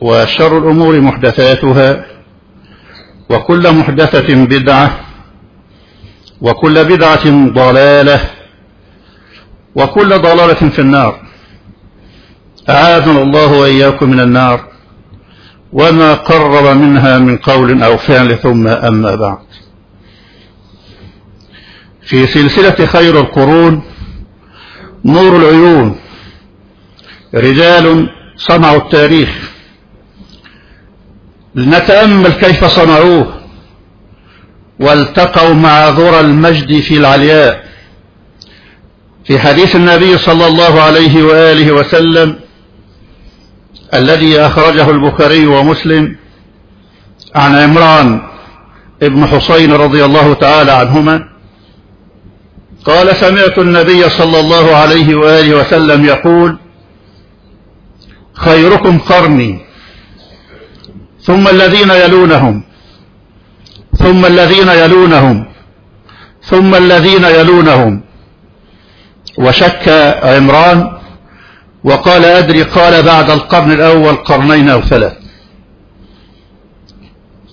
وشر الأمور محدثاتها وكل محدثة بدعة وكل بدعة ضلالة وكل ضلالة في النار. أعاذنا الله وإياكم من النار وما قرب منها من قول أو فعل ثم أما بعد. في سلسلة خير القرون نور العيون رجال صنعوا التاريخ. لنتأمل كيف صنعوه. والتقوا مع ذرى المجد في العلياء. في حديث النبي صلى الله عليه وآله وسلم الذي أخرجه البخاري ومسلم عن عمران ابن حسين رضي الله تعالى عنهما قال سمعت النبي صلى الله عليه وآله وسلم يقول خيركم قرني ثم الذين يلونهم. ثم الذين يلونهم. ثم الذين يلونهم. وشك عمران وقال أدري قال بعد القرن الأول قرنين أو ثلاث.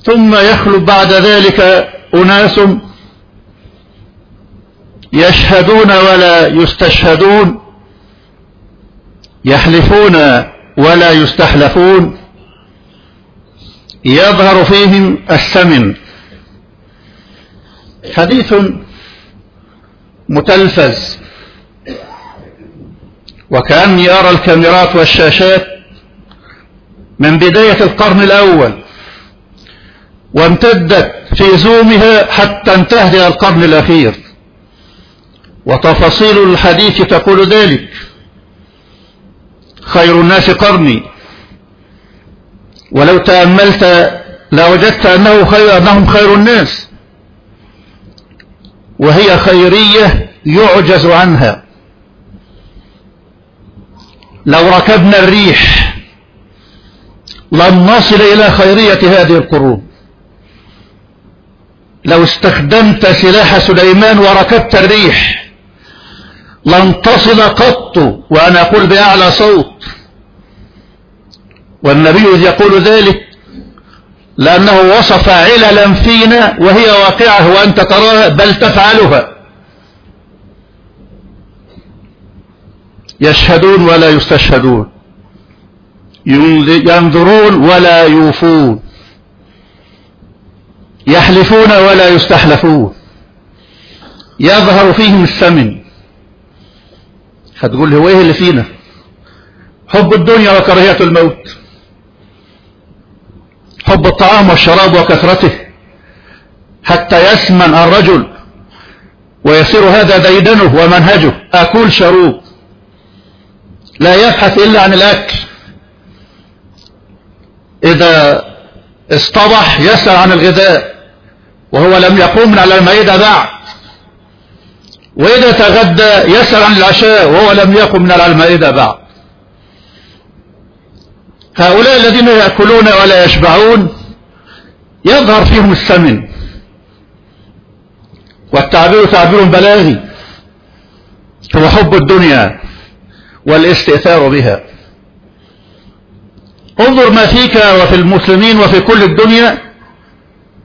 ثم يخلو بعد ذلك أناس يشهدون ولا يستشهدون يحلفون ولا يستحلفون. يظهر فيهم السمن. حديث متلفز. وكأني أرى الكاميرات والشاشات من بداية القرن الأول وامتدت في زومها حتى انتهت إلى القرن الأخير. وتفاصيل الحديث تقول ذلك. خير الناس قرني. ولو تأملت لوجدت أنه خير أنهم خير الناس. وهي خيرية يعجز عنها. لو ركبنا الريح لن نصل إلى خيرية هذه القرون. لو استخدمت سلاح سليمان وركبت الريح لن تصل قط وأنا أقول بأعلى صوت والنبي يقول ذلك لأنه وصف عللا فينا وهي واقعة وأنت تراها بل تفعلها. يشهدون ولا يستشهدون. ينظرون ولا يوفون. يحلفون ولا يستحلفون. يظهر فيهم السمن هتقول لي هو إيه اللي فينا؟ حب الدنيا وكراهية الموت. حب الطعام والشراب وكثرته حتى يسمن الرجل ويصير هذا ديدنه ومنهجه. أكل شروب. لا يبحث إلا عن الأكل. إذا اصطبح يسأل عن الغذاء وهو لم يقوم من على المائدة بعد. وإذا تغدى يسأل عن العشاء وهو لم يقم من على المائدة بعد. هؤلاء الذين يأكلون ولا يشبعون يظهر فيهم السمن. والتعبير تعبير بلاغي هو حب الدنيا والاستئثار بها. انظر ما فيك وفي المسلمين وفي كل الدنيا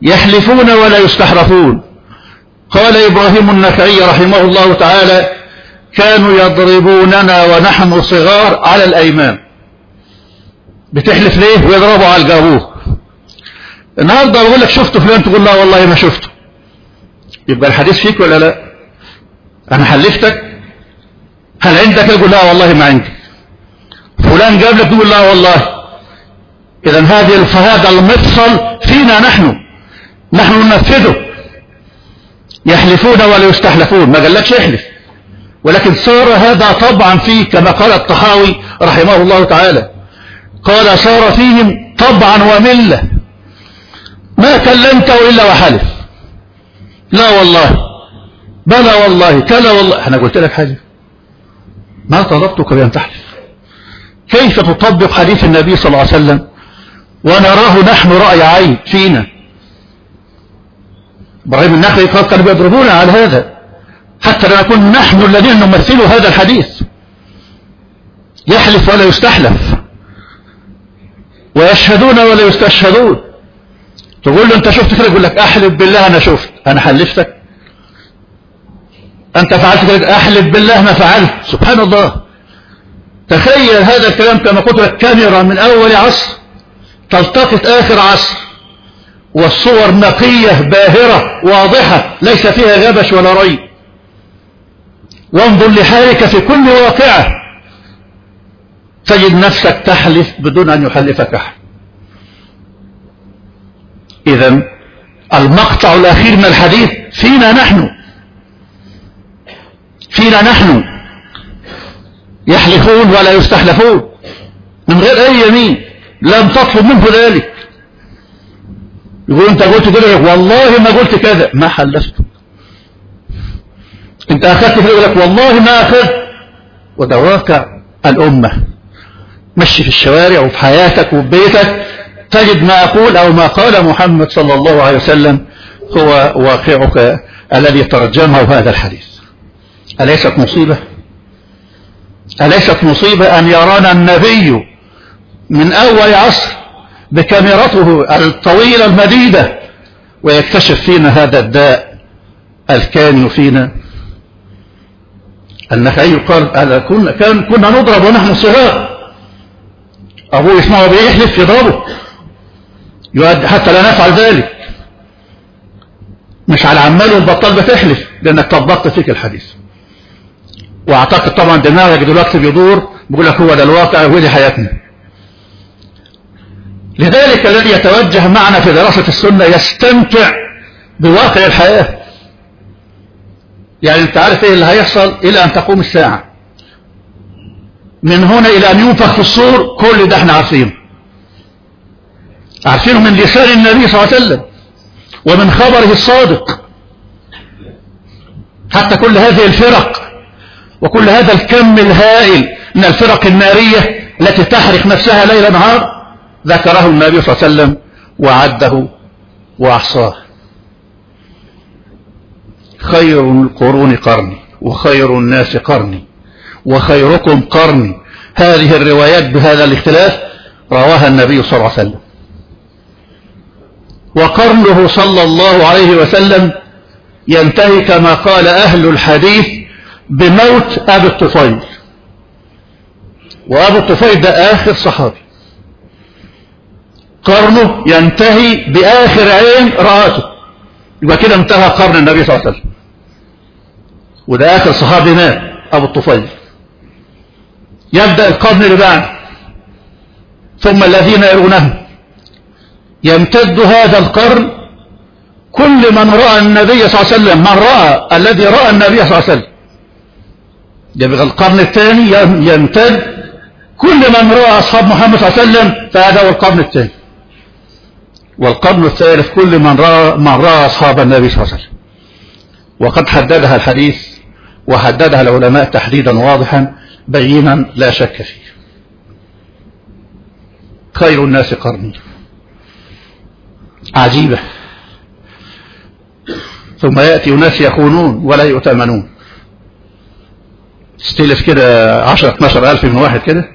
يحلفون ولا يستحرفون. قال إبراهيم النخعي رحمه الله تعالى كانوا يضربوننا ونحن صغار على الأيمان. بتحلف ليه؟ ويضربوا على الجابوه النهاردة بقول لك شفته فلان تقول لا والله ما شفته. يبقى الحديث فيك ولا لا؟ أنا حلفتك؟ هل عندك؟ تقول لا والله ما عندي. فلان جاب لك تقول لا والله. اذا هذه هذا المفصل فينا نحن. نحن ننفذه. يحلفون ولا يستحلفون. ما قالكش احلف ولكن صار هذا طبعا فيه كما قال الطحاوي رحمه الله تعالى. قال صار فيهم طبعا وملة. ما كلمته إلا وحلف. لا والله. بلى والله. كلا والله. أنا قلت لك حاجة. ما طلبتك بأن تحلف. كيف تطبق حديث النبي صلى الله عليه وسلم؟ ونراه نحن رأي عين فينا. إبراهيم النخعي قال كانوا بيضربونا على هذا. حتى لا نكون نحن الذين نمثل هذا الحديث. يحلف ولا يستحلف. ويشهدون ولا يستشهدون. تقول له أنت شفت كده؟ يقول لك أحلف بالله أنا شفت. أنا حلفتك. أنت فعلت كده؟ أحلف بالله ما فعلت. سبحان الله. تخيل هذا الكلام كما قلت لك كاميرا من أول عصر تلتقط آخر عصر والصور نقية باهرة واضحة ليس فيها غبش ولا ريب. وانظر لحالك في كل واقعة. تجد نفسك تحلف بدون أن يحلفك أحد. إذا المقطع الأخير من الحديث فينا نحن. فينا نحن. يحلفون ولا يستحلفون. من غير أي يمين. لم تطلب منه ذلك. يقول أنت قلت كده والله ما قلت كذا. ما حلفت. أنت أخذت كده يقول لك والله ما أخذت. وده واقع الأمة. مشي في الشوارع وفي حياتك وفي بيتك تجد ما أقول أو ما قال محمد صلى الله عليه وسلم هو واقعك الذي ترجمه هذا الحديث. أليست مصيبة؟ أليست مصيبة أن يرانا النبي من أول عصر بكاميرته الطويلة المديدة ويكتشف فينا هذا الداء الكامن فينا. النخعي قال كنا, كان كنا نضرب ونحن صغار. أبوه يسمعه بيحلف يضربه حتى لا نفعل ذلك. مش على عمال والبطال بتحلف لأنك طبقت فيك الحديث. وأعتقد طبعا دماغك دلوقتي بيدور بيقول لك هو ده الواقع ودي حياتنا. لذلك الذي يتوجه معنا في دراسة السنة يستمتع بواقع الحياة. يعني أنت عارف إيه اللي هيحصل؟ إلى أن تقوم الساعة. من هنا إلى أن ينفخ في الصور كل ده إحنا عارفينه. عارفينه من لسان النبي صلى الله عليه وسلم ومن خبره الصادق. حتى كل هذه الفرق وكل هذا الكم الهائل من الفرق النارية التي تحرق نفسها ليل نهار ذكره النبي صلى الله عليه وسلم وعده وأحصاه. خير القرون قرني وخير الناس قرني. وخيركم قرني هذه الروايات بهذا الاختلاف رواها النبي صلى الله عليه وسلم. وقرنه صلى الله عليه وسلم ينتهي كما قال أهل الحديث بموت أبي الطفيل. وأبو الطفيل ده آخر صحابي. قرنه ينتهي بآخر عين رآته. يبقى كده انتهى قرن النبي صلى الله عليه وسلم. وده آخر صحابي مات أبو الطفيل. يبدأ القرن اللي بعد ثم الذين يرونه يمتد هذا القرن كل من رأى النبي صلى الله عليه وسلم من رأى الذي رأى النبي صلى الله عليه وسلم. يبقى القرن الثاني يمتد كل من رأى أصحاب محمد صلى الله عليه وسلم فهذا هو القرن الثاني. والقرن الثالث كل من رأى, من رأى أصحاب النبي صلى الله عليه وسلم. وقد حددها الحديث وحددها العلماء تحديدا واضحا بينا لا شك فيه. خير الناس قرني عجيبة. ثم يأتي ناس يخونون ولا يؤتمنون. استلف كده 10 12 ألف من واحد كده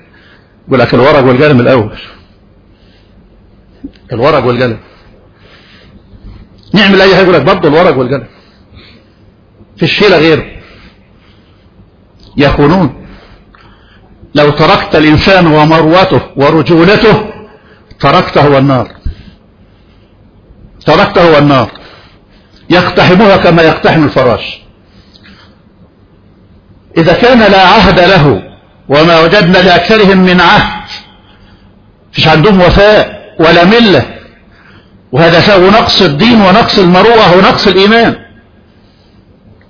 يقول لك الورق والقلم الأول. الورق والقلم. نعمل أي حاجة؟ يقول لك برضه الورق والقلم. في الشيلة غيره. يخونون. لو تركت الإنسان ومروته ورجولته تركته والنار. تركته والنار. يقتحمها كما يقتحم الفراش. إذا كان لا عهد له وما وجدنا لأكثرهم من عهد فيش عندهم وفاء ولا ملة. وهذا سوى نقص الدين ونقص المروءة ونقص الإيمان.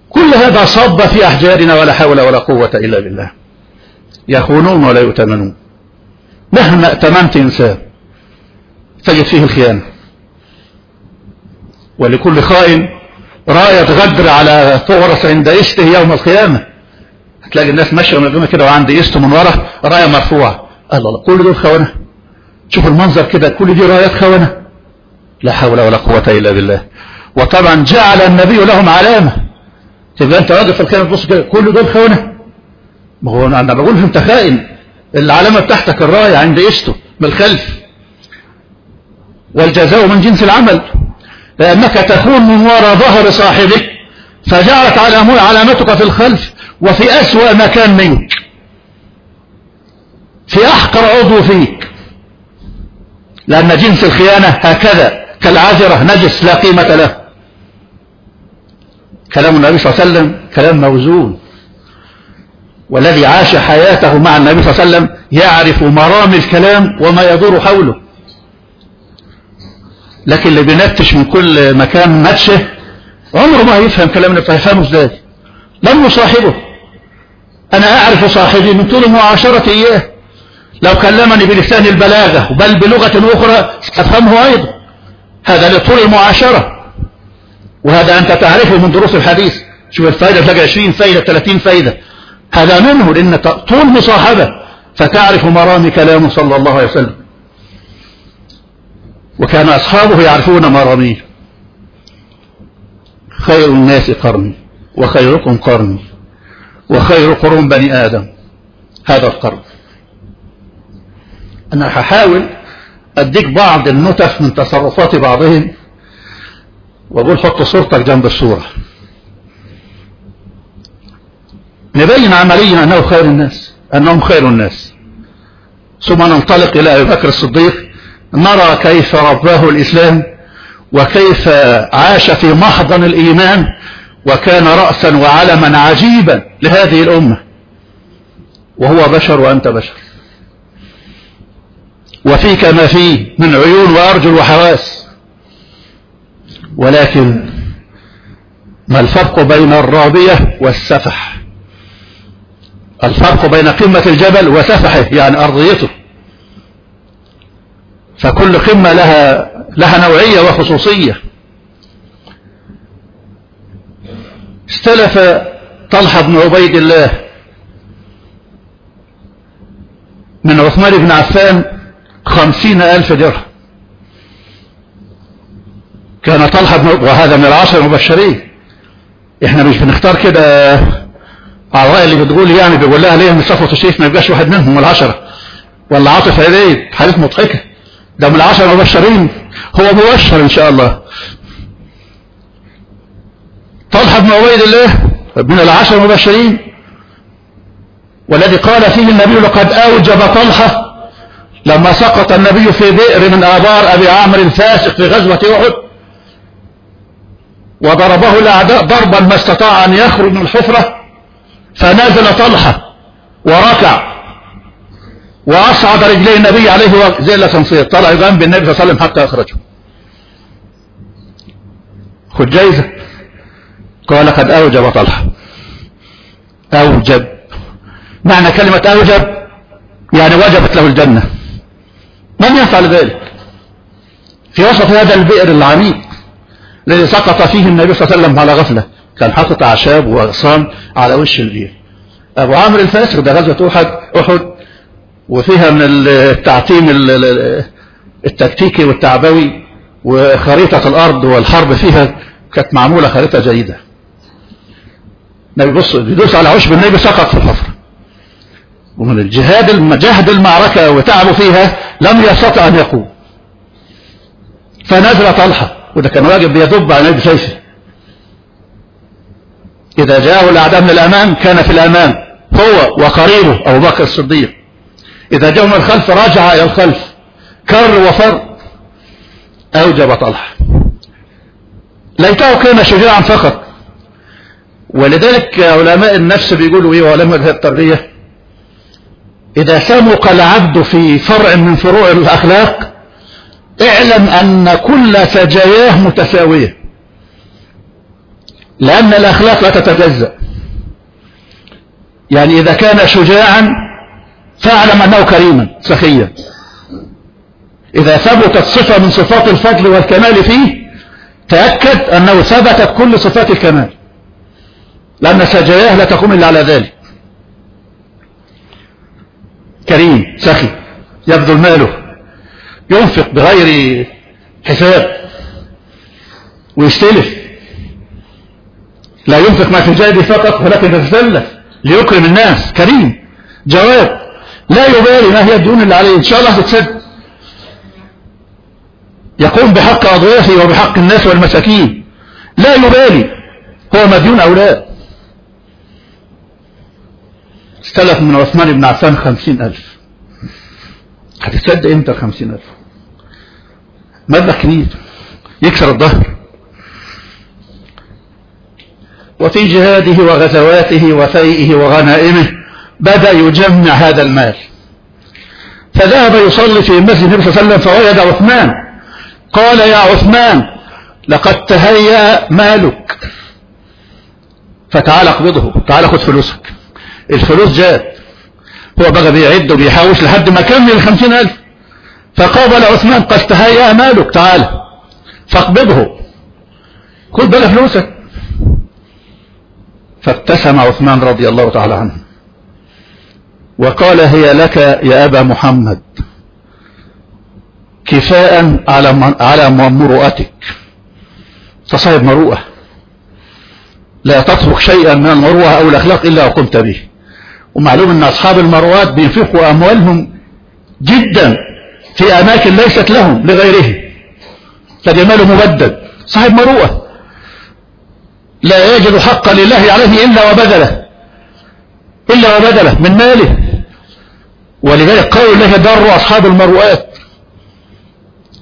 كل هذا صب في أحجارنا ولا حول ولا قوة إلا بالله. يخونون ولا يؤتمنون. مهما ائتمنت إنسان تجد فيه الخيانة. ولكل خائن راية غدر على تغرس عند إسته يوم القيامة. هتلاقي الناس ماشية ومقدمة كده وعند إسته من ورا راية مرفوعة. الله الله كل دول خونة. شوف المنظر كده كل دي رايات خونة. لا حول ولا قوة إلا بالله. وطبعا جعل النبي لهم علامة. تبقى أنت واقف في الخيمة تبص كده كل دول خونة. ما هو أنا بقول أنت خائن. العلامة بتاعتك الراية عند إسته من الخلف والجزاء من جنس العمل. لأنك تكون من وراء ظهر صاحبك. فجعلت علامتك في الخلف. وفي أسوأ مكان منك. في أحقر عضو فيك. لأن جنس الخيانة هكذا. كالعذرة نجس لا قيمة له. كلام النبي صلى الله عليه وسلم كلام موزون. والذي عاش حياته مع النبي صلى الله عليه وسلم يعرف مرام الكلام وما يدور حوله. لكن اللي بينتش من كل مكان نتشه عمره ما يفهم كلامنا فيفهمه إزاي؟ من صاحبه أنا أعرف صاحبي من طول معاشرتي إياه. لو كلمني بلسان البلاغة بل بلغة أخرى أفهمه أيضا. هذا لطول المعاشرة. وهذا أنت تعرفه من دروس الحديث. شوف الفائدة تلاقي 20 فايدة 30 فايدة. هذا منه لأن طول مصاحبة فتعرف مرام كلامه صلى الله عليه وسلم. وكان أصحابه يعرفون مراميه خير الناس قرني وخيركم قرني وخير قرون بني آدم. هذا القرن. أنا هحاول أديك بعض النتف من تصرفات بعضهم وأقول حط صورتك جنب الصورة. نبين عمليا أنه خير الناس أنهم خير الناس. ثم ننطلق إلى أبي بكر الصديق نرى كيف رباه الإسلام وكيف عاش في محضن الإيمان وكان رأسا وعلما عجيبا لهذه الأمة. وهو بشر وأنت بشر. وفيك ما فيه من عيون وأرجل وحواس ولكن ما الفرق بين الرابية والسفح؟ الفرق بين قمة الجبل وسفحه يعني أرضيته. فكل قمة لها لها نوعية وخصوصية. استلف طلحة بن عبيد الله من عثمان بن عفان خمسين ألف درهم. كان طلحة بن وهذا من العشر المبشرين. إحنا مش بنختار كده. على الرأي اللي بتقول يعني بيقول لها ليه من صفوة الشيخ ما يبقاش واحد منهم العشرة ولا عاطف عبيد حديث مضحكة. ده من العشر المبشرين. هو مبشر إن شاء الله. طلحة بن عبيد الله؟ من العشر المبشرين. والذي قال فيه النبي لقد أوجب طلحة لما سقط النبي في بئر من آبار أبي عامر الفاسق في غزوة أحد. وضربه الأعداء ضربا ما استطاع أن يخرج من الحفرة فنزل طلحة وركع وأصعد رجلي النبي عليه زي الأسانسير طلع جنب النبي صلى الله عليه وسلم حتى أخرجه. خد جايزة. قال قد أوجب طلحة. أوجب. معنى كلمة أوجب يعني وجبت له الجنة. من يفعل ذلك؟ في وسط هذا البئر العميق الذي سقط فيه النبي صلى الله عليه وسلم على غفلة. كان حاطط أعشاب وأغصان على وش البئر أبو عامر الفاسق ده غزوة أحد أحد وفيها من التعتيم التكتيكي والتعبوي وخريطة الأرض والحرب فيها كانت معمولة خريطة جيدة. النبي بص بيدوس على عشب النبي سقط في الحفر. ومن الجهاد جهد المعركة وتعبوا فيها لم يستطع أن يقوم. فنزل طلحة وده كان واجب بيدب على النبي سيفه إذا جاءه الأعداء من الأمام كان في الأمام هو وقريبه أبو بكر الصديق. إذا جاءوا من الخلف رجع إلى الخلف. كر وفر أوجب طلحة. ليته كان شجاعا فقط. ولذلك علماء النفس بيقولوا إيه وعلماء التربية إذا سمق العبد في فرع من فروع الأخلاق اعلم أن كل سجاياه متساوية. لأن الأخلاق لا تتجزأ. يعني إذا كان شجاعا فاعلم أنه كريما سخيا. إذا ثبتت صفة من صفات الفضل والكمال فيه تأكد أنه ثبتت كل صفات الكمال. لأن سجاياه لا تقوم إلا على ذلك. كريم سخي يبذل ماله ينفق بغير حساب ويستلف. لا ينفق ما في جيبه فقط ولكن يتسلف ليكرم الناس. كريم. جواب. لا يبالي ما هي الديون اللي عليه. إن شاء الله تتسد يقوم بحق أضيافه وبحق الناس والمساكين. لا يبالي. هو مديون أو لا. استلف من عثمان بن عفان خمسين ألف. هتتصدق إمتى خمسين ألف؟ مبلغ كبير. يكسر الظهر. وفي جهاده وغزواته وفيئه وغنائمه بدأ يجمع هذا المال. فذهب يصلي في مسجد النبي صلى الله عليه وسلم فوجد عثمان. قال يا عثمان لقد تهيأ مالك. فتعال اقبضه تعال خذ فلوسك. الفلوس جاءت. هو بقى بيعد وبيحاوش لحد ما كمل الخمسين ألف. فقابل عثمان قد تهيأ مالك تعال فاقبضه. خذ بقى فلوسك. فابتسم عثمان رضي الله تعالى عنه. وقال هي لك يا أبا محمد كفاء على على مروءتك. تصاحب مروءة لا تترك شيئا من المروءة أو الأخلاق إلا وقمت به. ومعلوم أن أصحاب المروات بينفقوا أموالهم جدا في أماكن ليست لهم لغيره. فجماله مبدد صاحب مروءة لا يجد حقا لله عليه إلا وبذله إلا وبذله من ماله. ولذلك قول الله در أصحاب المروءات.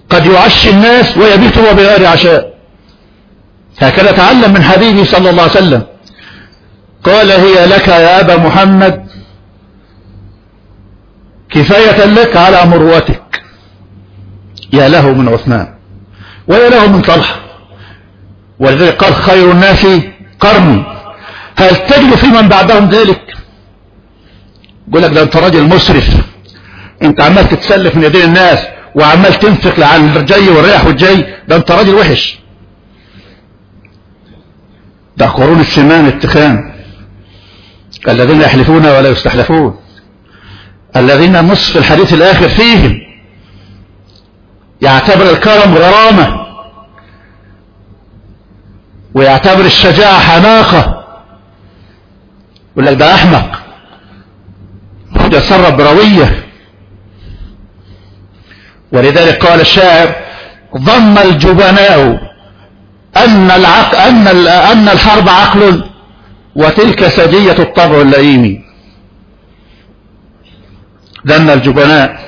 قد يعشي الناس ويبيت هو بغير عشاء. هكذا تعلم من حبيبي صلى الله عليه وسلم. قال هي لك يا أبا محمد كفاية لك على مروتك يا له من عثمان ويا له من طلحة. ولذلك قال خير الناس قرني هل تجد في من بعدهم ذلك؟ يقول لك ده انت راجل مسرف. انت عمال تتسلف من يدين الناس وعمال تنفق على الجاي والريح والجاي ده انت راجل وحش. ده قرون السمان التخان. الذين يحلفون ولا يستحلفون. الذين نصف الحديث الآخر فيهم يعتبر الكرم غرامة. ويعتبر الشجاعة حماقة. يقول لك ده أحمق. يتصرف بروية ولذلك قال الشاعر ظن الجبناء أن, العق... أن, ال... أن الحرب عقل وتلك سجية الطبع اللئيم. ظن الجبناء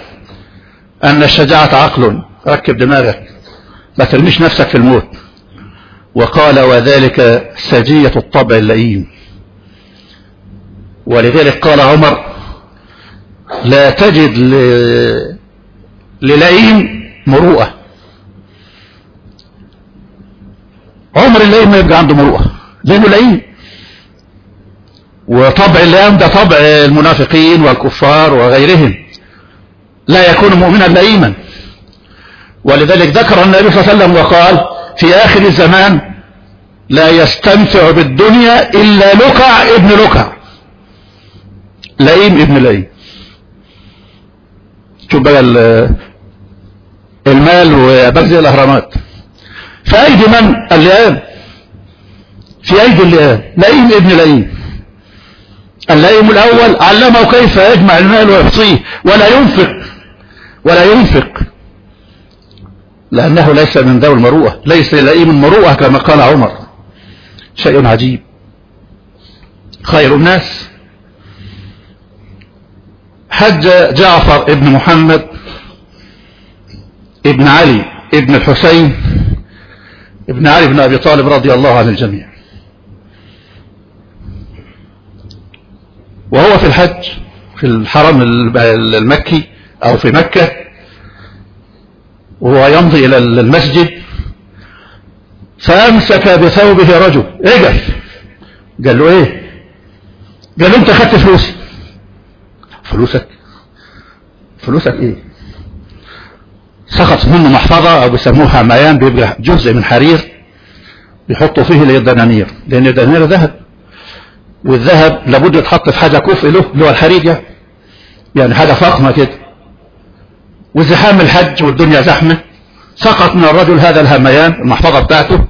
أن الشجاعة عقل. ركب دماغك. ما ترميش نفسك في الموت. وقال وذلك سجية الطبع اللئيم. ولذلك قال عمر لا تجد ل... للئيم مروءة. عمر اللئيم ما يبقى عنده مروءة لأنه لئيم. وطبع اللام ده طبع المنافقين والكفار وغيرهم. لا يكون مؤمنا لئيما. ولذلك ذكر النبي صلى الله عليه وسلم وقال في آخر الزمان لا يستمتع بالدنيا إلا لقع ابن لقع. لئيم ابن لئيم. شوف بقى المال وبنزل الأهرامات. في أيدي من؟ اللئام. في أيدي اللئام. لئيم ابن لئيم. اللئيم الأول علمه كيف يجمع المال ويحصيه. ولا ينفق. ولا ينفق. لأنه ليس من ذوي المروءة ليس لئيم المروءة كما قال عمر. شيء عجيب. خير الناس. حج جعفر ابن محمد ابن علي ابن الحسين ابن علي بن أبي طالب رضي الله عن الجميع. وهو في الحج في الحرم المكي أو في مكة وهو يمضي إلى المسجد فأمسك بثوبه رجل أجل قال؟ له إيه؟ قال له أنت خدت فلوسي فلوسك؟ فلوسك إيه؟ سقط منه محفظة أو بيسموها ميان بيبقى جزء من حرير بيحطوا فيه الدنانير لأن الدنانير ذهب. والذهب لابد يتحط في حاجة كفء له اللي هو الحرير يعني يعني حاجة فخمة كده. وزحام الحج والدنيا زحمة. سقط من الرجل هذا الهميان المحفظة بتاعته.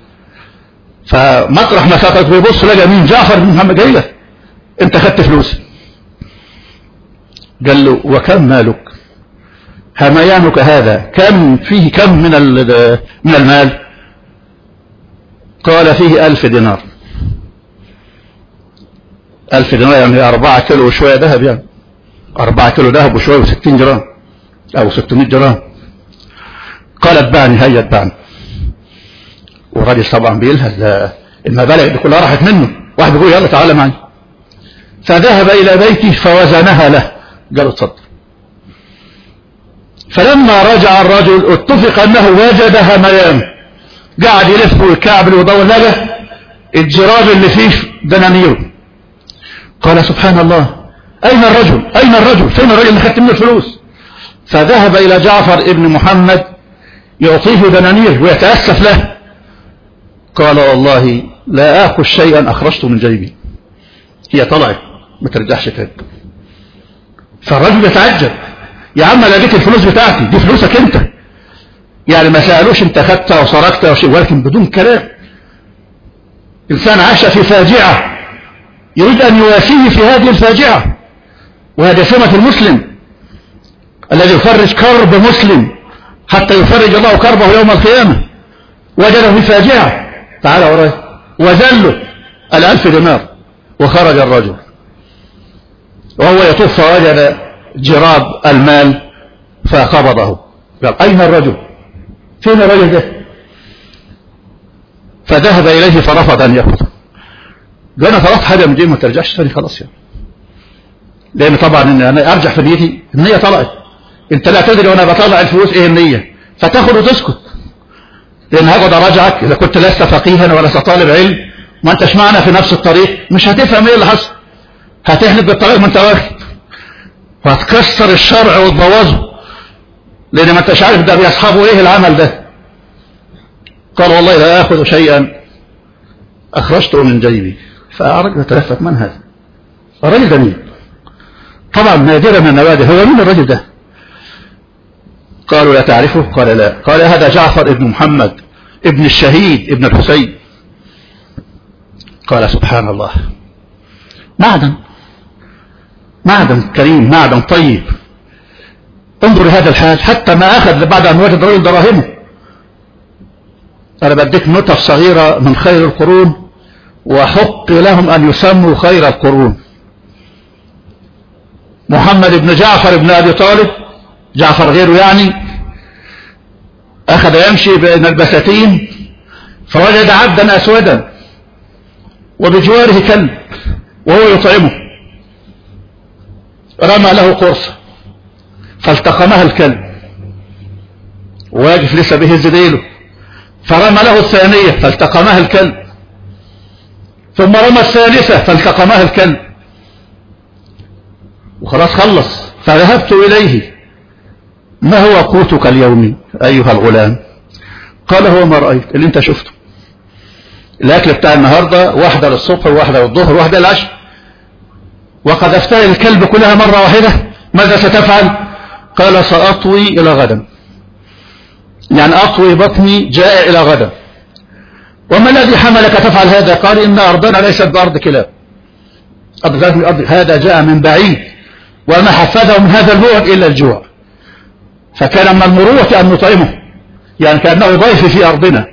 فمطرح ما سقط بيبص لقى مين؟ جعفر بن محمد. لك أنت خدت فلوسي قال له وكم مالك؟ هميانك هذا كم فيه كم من من المال؟ قال فيه ألف دينار. ألف دينار يعني أربعة كيلو وشوية ذهب يعني. أربعة كيلو ذهب وشوية وستين جرام. أو ستمائة جرام. قال اتبعني هيا اتبعني والراجل طبعا بيلهز المبالغ دي كلها راحت منه. واحد بيقول يلا تعالى معي. فذهب إلى بيته فوزنها له. قال اتفضل. فلما رجع الرجل اتفق أنه وجد هميان قاعد يلف ويكعبل ويدور لقى الجراب اللي فيه دنانير. قال سبحان الله. أين الرجل؟ أين الرجل؟ فين الرجل اللي خدت منه الفلوس؟ فذهب إلى جعفر ابن محمد يعطيه دنانير ويتأسف له. قال والله لا آخذ شيئا أخرجته من جيبي. هي طلعت ما ترجعش تاني. فالرجل يتعجب. يا عم أنا اديك الفلوس بتاعتي دي فلوسك أنت. يعني ما سألوش أنت خدتها وسرقتها وشيء ولكن بدون كلام. إنسان عاش في فاجعة يريد أن يواسيه في هذه الفاجعة وهذه سمة المسلم. الذي يفرج كرب مسلم حتى يفرج الله كربه يوم القيامة. وجده في فاجعة تعال وراي وذله. الألف دينار وخرج الرجل. وهو يطوف فوجد جراب المال فقبضه قال أين الرجل؟ فين الرجل ده؟ فذهب إليه فرفض أن يأخذ قال أنا طلبت حاجة من دي ما ترجعش ثاني خلاص يعني. لأن طبعا أنا أرجع في نيتي النية طلعت. أنت لا تدري وأنا بطلع الفلوس إيه النية. فتاخد وتسكت. لأن هقعد أراجعك إذا كنت لست فقيها ولا طالب علم ما أنتش معنا في نفس الطريق؟ مش هتفهم إيه اللي حصل. هتهلك بالطريق ما أنت واخد وهتكسر الشرع وتبوظه لأن ما أنتش عارف ده بيصحابه إيه العمل ده. قال والله لا آخذ شيئا. أخرجته من جيبي. فأعرج يتلفت من هذا؟ الرجل ده مين طبعا نادرا من النوادر هو مين الرجل ده؟ قالوا لا تعرفه؟ قال لا. قال هذا جعفر ابن محمد ابن الشهيد ابن الحسين. قال سبحان الله. معدن. معدن كريم معدن طيب. انظر لهذا الحال حتى ما أخذ بعد أن وجد رجل دراهمه. أنا بديك نطف صغيرة من خير القرون وحق لهم أن يسموا خير القرون. محمد بن جعفر بن أبي طالب جعفر غيره يعني أخذ يمشي بين البساتين فوجد عبدا أسودا وبجواره كلب وهو يطعمه. رمى له قرصة فالتقمها الكلب واقف لسه بيهز ديله فرمى له الثانية فالتقمها الكلب. ثم رمى الثالثة فالتقمها الكلب. وخلاص خلص فذهبت إليه. ما هو قوتك اليومي أيها الغلام؟ قال هو ما رأيت اللي انت شفته. الأكل بتاع النهاردة واحدة للصبح وواحدة للظهر وواحدة للعشر وقد افتري الكلب كلها مرة واحدة ماذا ستفعل؟ قال سأطوي إلى غدا يعني أطوي بطني جائع إلى غدا وما الذي حملك تفعل هذا؟ قال إن أرضنا ليست بأرض كلاب. هذا جاء من بعيد وما حفظه من هذا البعد إلا الجوع. فكان من المروة أن نطعمه يعني كأنه ضيف في أرضنا.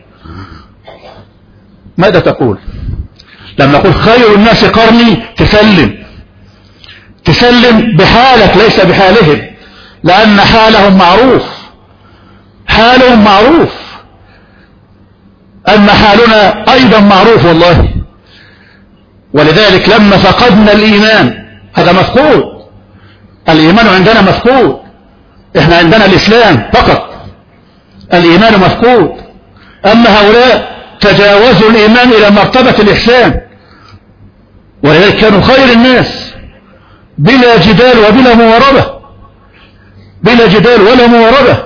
ماذا تقول؟ لما نقول خير الناس قرني تسلم. تسلم بحالك ليس بحالهم. لأن حالهم معروف. حالهم معروف. أما حالنا أيضا معروف والله. ولذلك لما فقدنا الإيمان هذا مفقود. الإيمان عندنا مفقود. إحنا عندنا الإسلام فقط. الإيمان مفقود. أما هؤلاء تجاوزوا الإيمان إلى مرتبة الإحسان. ولذلك كانوا خير الناس. بلا جدال وبلا مواربة بلا جدال ولا مواربة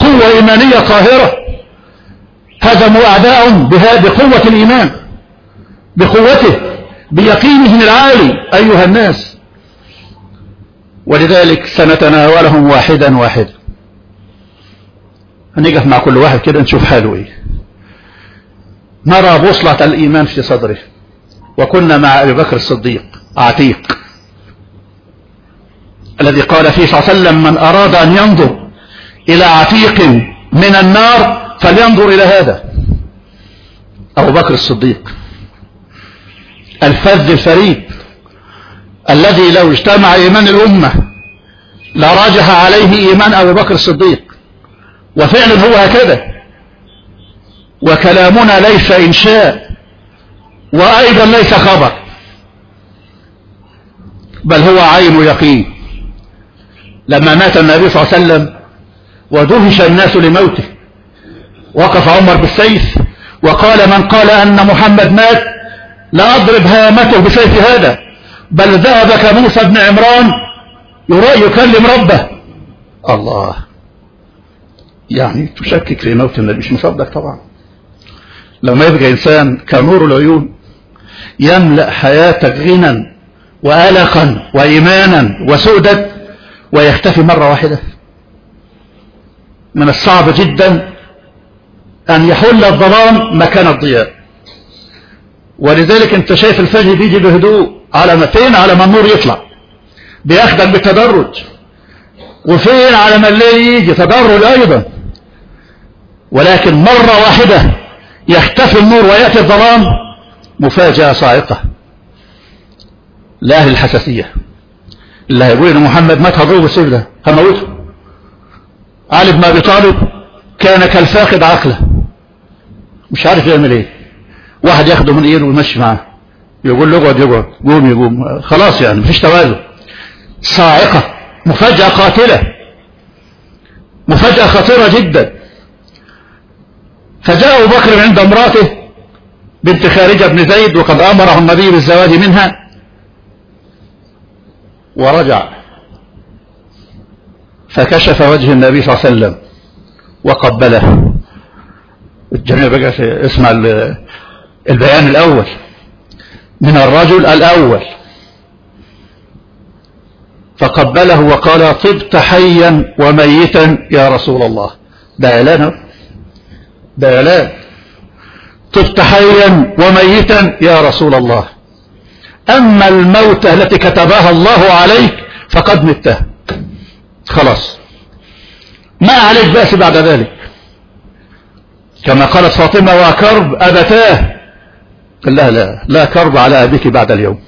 قوة إيمانية قاهرة. هزموا أعداءهم بقوة الإيمان. بقوته بيقينهم العالي أيها الناس. ولذلك سنتناولهم واحدا واحدا هنقف مع كل واحد كده نشوف حاله إيه. نرى بوصلة الإيمان في صدره. وكنا مع أبي بكر الصديق عتيق. الذي قال فيه صلى الله عليه وسلم من أراد أن ينظر إلى عتيق من النار فلينظر إلى هذا. أبو بكر الصديق. الفذ الفريد. الذي لو اجتمع إيمان الأمة لراجح عليه إيمان أبي بكر الصديق. وفعلا هو هكذا. وكلامنا ليس إنشاء وأيضا ليس خبر. بل هو عين يقين. لما مات النبي صلى الله عليه وسلم ودهش الناس لموته وقف عمر بالسيف وقال من قال أن محمد مات لأضرب هامته بسيف هذا. بل ذهب كموسى بن عمران يكلم ربه. الله. يعني تشكك في موت النبي مش مصدق طبعا. لما يبقى إنسان كنور العيون يملأ حياتك غنى وألقا وإيمانا وسؤدة ويختفي مرة واحدة. من الصعب جدا أن يحل الظلام مكان الضياء. ولذلك أنت شايف الفجر بيجي بهدوء. فين؟ على ما النور يطلع. بياخدك بالتدرج وفين؟ على ما الليل يجي. تدرج أيضا. ولكن مرة واحدة يختفي النور ويأتي الظلام. مفاجأة صاعقة. لأهل الحساسية. اللي هيقول ان محمد مات هضربه بالسيف ده. هموته علي بن أبي طالب كان كالفاقد عقله. مش عارف يعمل إيه. واحد ياخده من إيده ويمشي معاه يقول له اقعد يقعد. قوم يقوم. خلاص يعني مفيش توازن. صاعقة مفاجأة قاتلة. مفاجأة خطيرة جدا. فجاء أبو بكر عند امرأته بنت خارجة بن زيد وقد أمره النبي بالزواج منها. ورجع. فكشف وجه النبي صلى الله عليه وسلم وقبله. الجميع بقى اسمع البيان الأول. من الرجل الأول. فقبله وقال طبت حيا وميتا يا رسول الله. ده إعلان ده إعلان. طبت حيا وميتا يا رسول الله. أما الموتة التي كتبها الله عليك فقد متها خلاص. ما عليك بأس بعد ذلك. كما قالت فاطمة وكرب أبتاه قال لها لا لا كرب على أبيك بعد اليوم.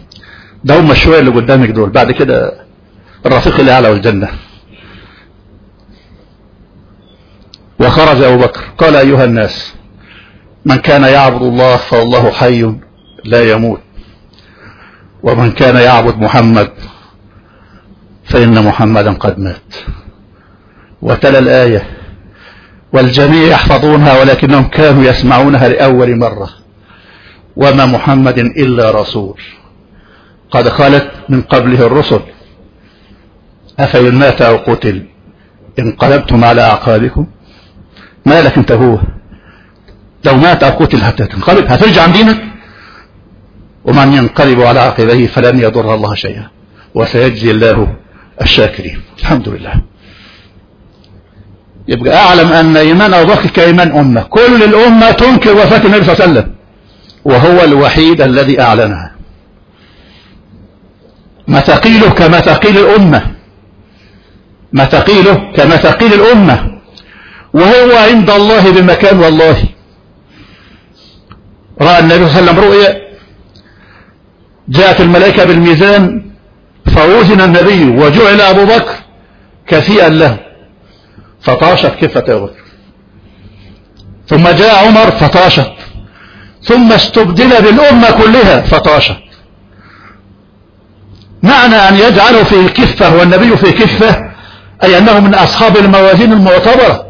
ده هم الشوية اللي قدامك دول. بعد كده الرفيق اللي أعلى والجنة وخرج أبو بكر. قال أيها الناس من كان يعبد الله فالله حي لا يموت. ومن كان يعبد محمد فإن محمدا قد مات. وتلا الآية والجميع يحفظونها ولكنهم كانوا يسمعونها لأول مرة. وما محمد إلا رسول. قد خلت من قبله الرسل. أفإن مات أو قتل؟ انقلبتم على أعقابكم؟ ما لك أنت هو؟ لو مات أو قتل هتنقلب هترجع عن دينك؟ ومن ينقلب على عقبيه فلن يضر الله شيئا. وسيجزي الله الشاكرين. الحمد لله. يبقى أعلم أن إيمان أبو بكر كإيمان أمة. كل الأمة تنكر وفاة النبي صلى الله عليه وسلم. وهو الوحيد الذي أعلنها. مثقيله كمثقيل الأمة. مثقيله كمثقيل الأمة. وهو عند الله بمكان والله. رأى النبي صلى الله عليه وسلم رؤيا جاءت الملائكة بالميزان. فوزن النبي وجعل أبو بكر كفيئا له. فطاشت كفة أبو بكر. ثم جاء عمر فطاشت. ثم استبدل بالأمة كلها. فطاشت معنى أن يجعله في كفة والنبي في كفة أي أنه من أصحاب الموازين المعتبرة.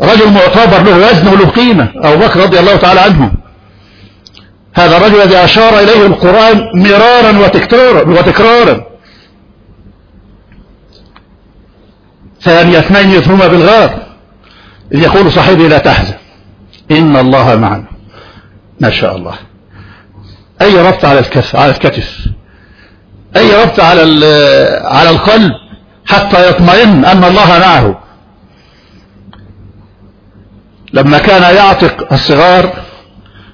رجل معتبر له وزن وله قيمة. أبو بكر رضي الله تعالى عنه. هذا الرجل الذي أشار إليه القرآن مرارا وتكرارا وتكرارا. ثاني اثنين يثهما بالغار. إذ يقول صاحبي لا تحزن. إن الله معنا. ما شاء الله. أي ربط على الكف على الكتف؟ أي ربط على على القلب حتى يطمئن أن الله معه؟ لما كان يعتق الصغار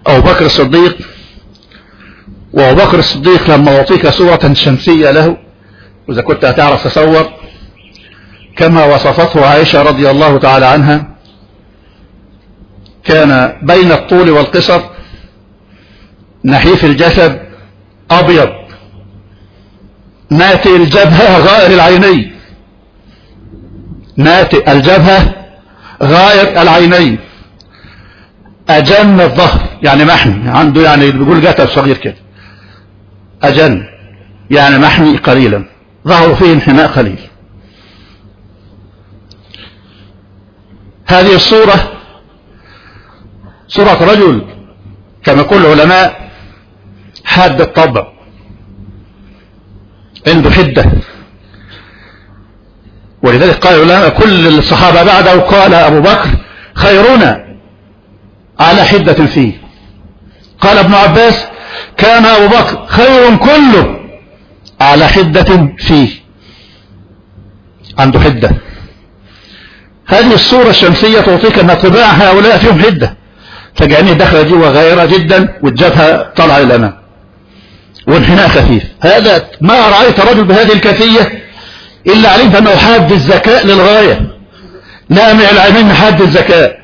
أبو بكر الصديق وأبو بكر الصديق لما أعطيك صورة شمسية له وإذا كنت هتعرف تصور كما وصفته عائشة رضي الله تعالى عنها كان بين الطول والقصر نحيف الجسد أبيض. ناتئ الجبهة غائر العينين ناتئ الجبهة غائر العينين أجن الظهر يعني محني عنده يعني بيقول جتب صغير كده. أجن يعني محني قليلا. ظهره فيه انحناء قليل. هذه الصورة صورة رجل كما يقول العلماء حاد الطبع عنده حدة. ولذلك قال العلماء كل الصحابة بعده قال أبو بكر خيرنا على حدة فيه. قال ابن عباس كان أبو بكر خير كله على حدة فيه. عنده حدة. هذه الصورة الشمسية تعطيك أن طباع هؤلاء فيهم حدة. فجعلني داخله جوا غيرة جدا والجبهة طالعة للأمام وانحناء خفيف هذا ما رأيت رجل بهذه الكيفية إلا علمت أنه حاد الذكاء للغاية. لامع العينين حاد الذكاء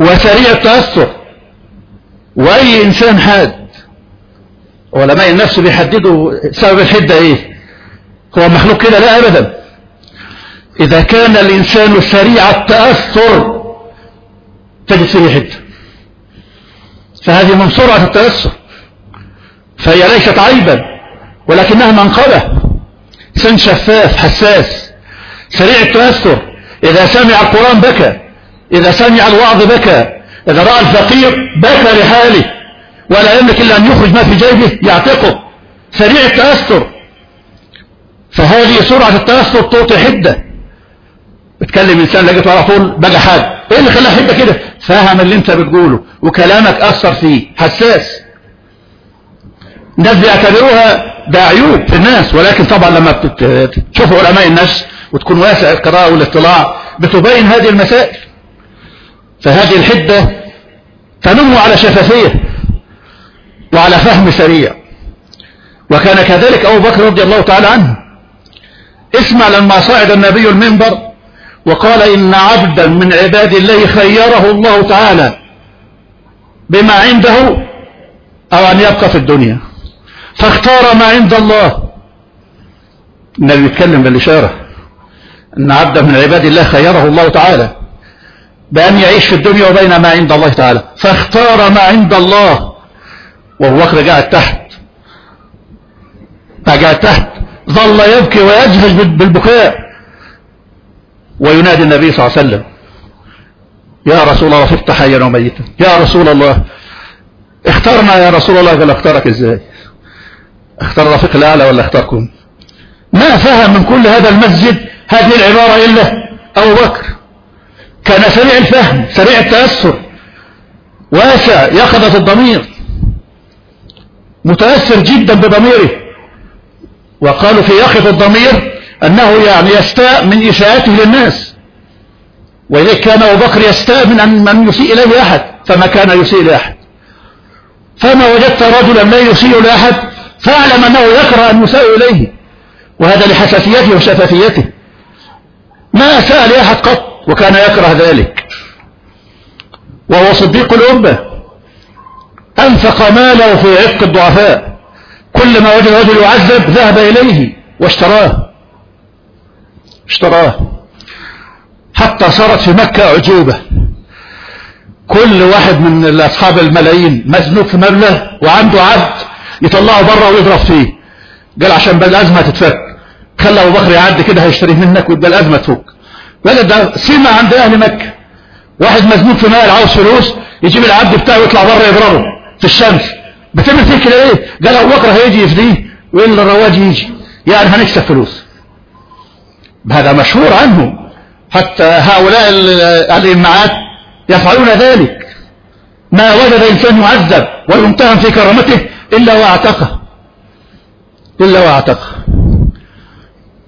وسريع التأثر. وأي إنسان حاد. علماء النفس بيحددوا سبب الحدة إيه؟ هو مخلوق كده؟ لا أبدا. إذا كان الإنسان سريع التأثر تجد فيه حدة. فهذه من سرعة التأثر فهي ليست عيبا ولكنها منقبة. إنسان شفاف حساس. سريع التأثر إذا سمع القرآن بكى. إذا سمع الوعظ بكى. إذا رأى الفقير بكى لحاله. ولا يملك إلا أن يخرج ما في جيبه يعتقه. سريع التأثر فهذه سرعة التأثر تعطي حدة. بتكلم إنسان لقيته على طول بقى حاد. إيه اللي خلاه حدة كده؟ فهم اللي أنت بتقوله وكلامك أثر فيه حساس. الناس بيعتبروها ده عيوب في الناس ولكن طبعا لما تشوف علماء النفس وتكون واسع القراءة والاطلاع بتبين هذه المسائل. فهذه الحدة تنم على شفافية وعلى فهم سريع. وكان كذلك أبو بكر رضي الله تعالى عنه اسمع لما صعد النبي المنبر وقال إن عبدا من عباد الله خيره الله تعالى بما عنده أو أن يبقى في الدنيا. فاختار ما عند الله. النبي يتكلم بالإشارة. أن عبدا من عباد الله خيره الله تعالى بأن يعيش في الدنيا وبين ما عند الله تعالى. فاختار ما عند الله. وابو بكر قاعد تحت. قاعد تحت. ظل يبكي ويجهز بالبكاء. وينادي النبي صلى الله عليه وسلم يا رسول الله رفقت حيا وميتا. يا رسول الله اخترنا يا رسول الله. قال اختارك إزاي؟ اختار رفيق الأعلى ولا اختاركم؟ ما فهم من كل هذا المسجد هذه العبارة إلا أبو بكر. كان سريع الفهم سريع التأثر واسع يقظة الضمير متأثر جدا بضميره. وقالوا في يقف الضمير أنه يعني يستاء من إساءته للناس. وإذا كان أبو بكر يستاء من أن من يسيء إليه أحد فما كان يسيء لأحد فما وجدت رجلا لا يسيء لأحد فاعلم أنه يكره أن يساء إليه. وهذا لحساسيته وشفافيته. ما أساء لأحد قط وكان يكره ذلك. وهو صديق الأمة. أنفق ماله في عتق الضعفاء. كل ما وجد رجل يعذب ذهب إليه واشتراه. اشتراه. حتى صارت في مكة عجوبة. كل واحد من أصحاب الملايين مزنوق في مبلغ وعنده عبد يطلعه بره ويضرب فيه. قال عشان بقى الأزمة تتفك. خلى أبو بكر يعدي كده هيشتريه منك ويبقى الأزمة تفك بقى ده سمع عند أهل مكة. واحد مزنوق في مال عاوز فلوس يجيب العبد بتاعه ويطلع بره يضربه في الشمس. بتعمل فيه كده إيه؟ قال أبو بكر هيجي يفديه وإلا الرواج يجي. يعني هنكسب فلوس. هذا مشهور عنه حتى هؤلاء الإمعات يفعلون ذلك. ما وجد إنسان يعذب ويمتهن في كرامته إلا وأعتقه. إلا وأعتقه.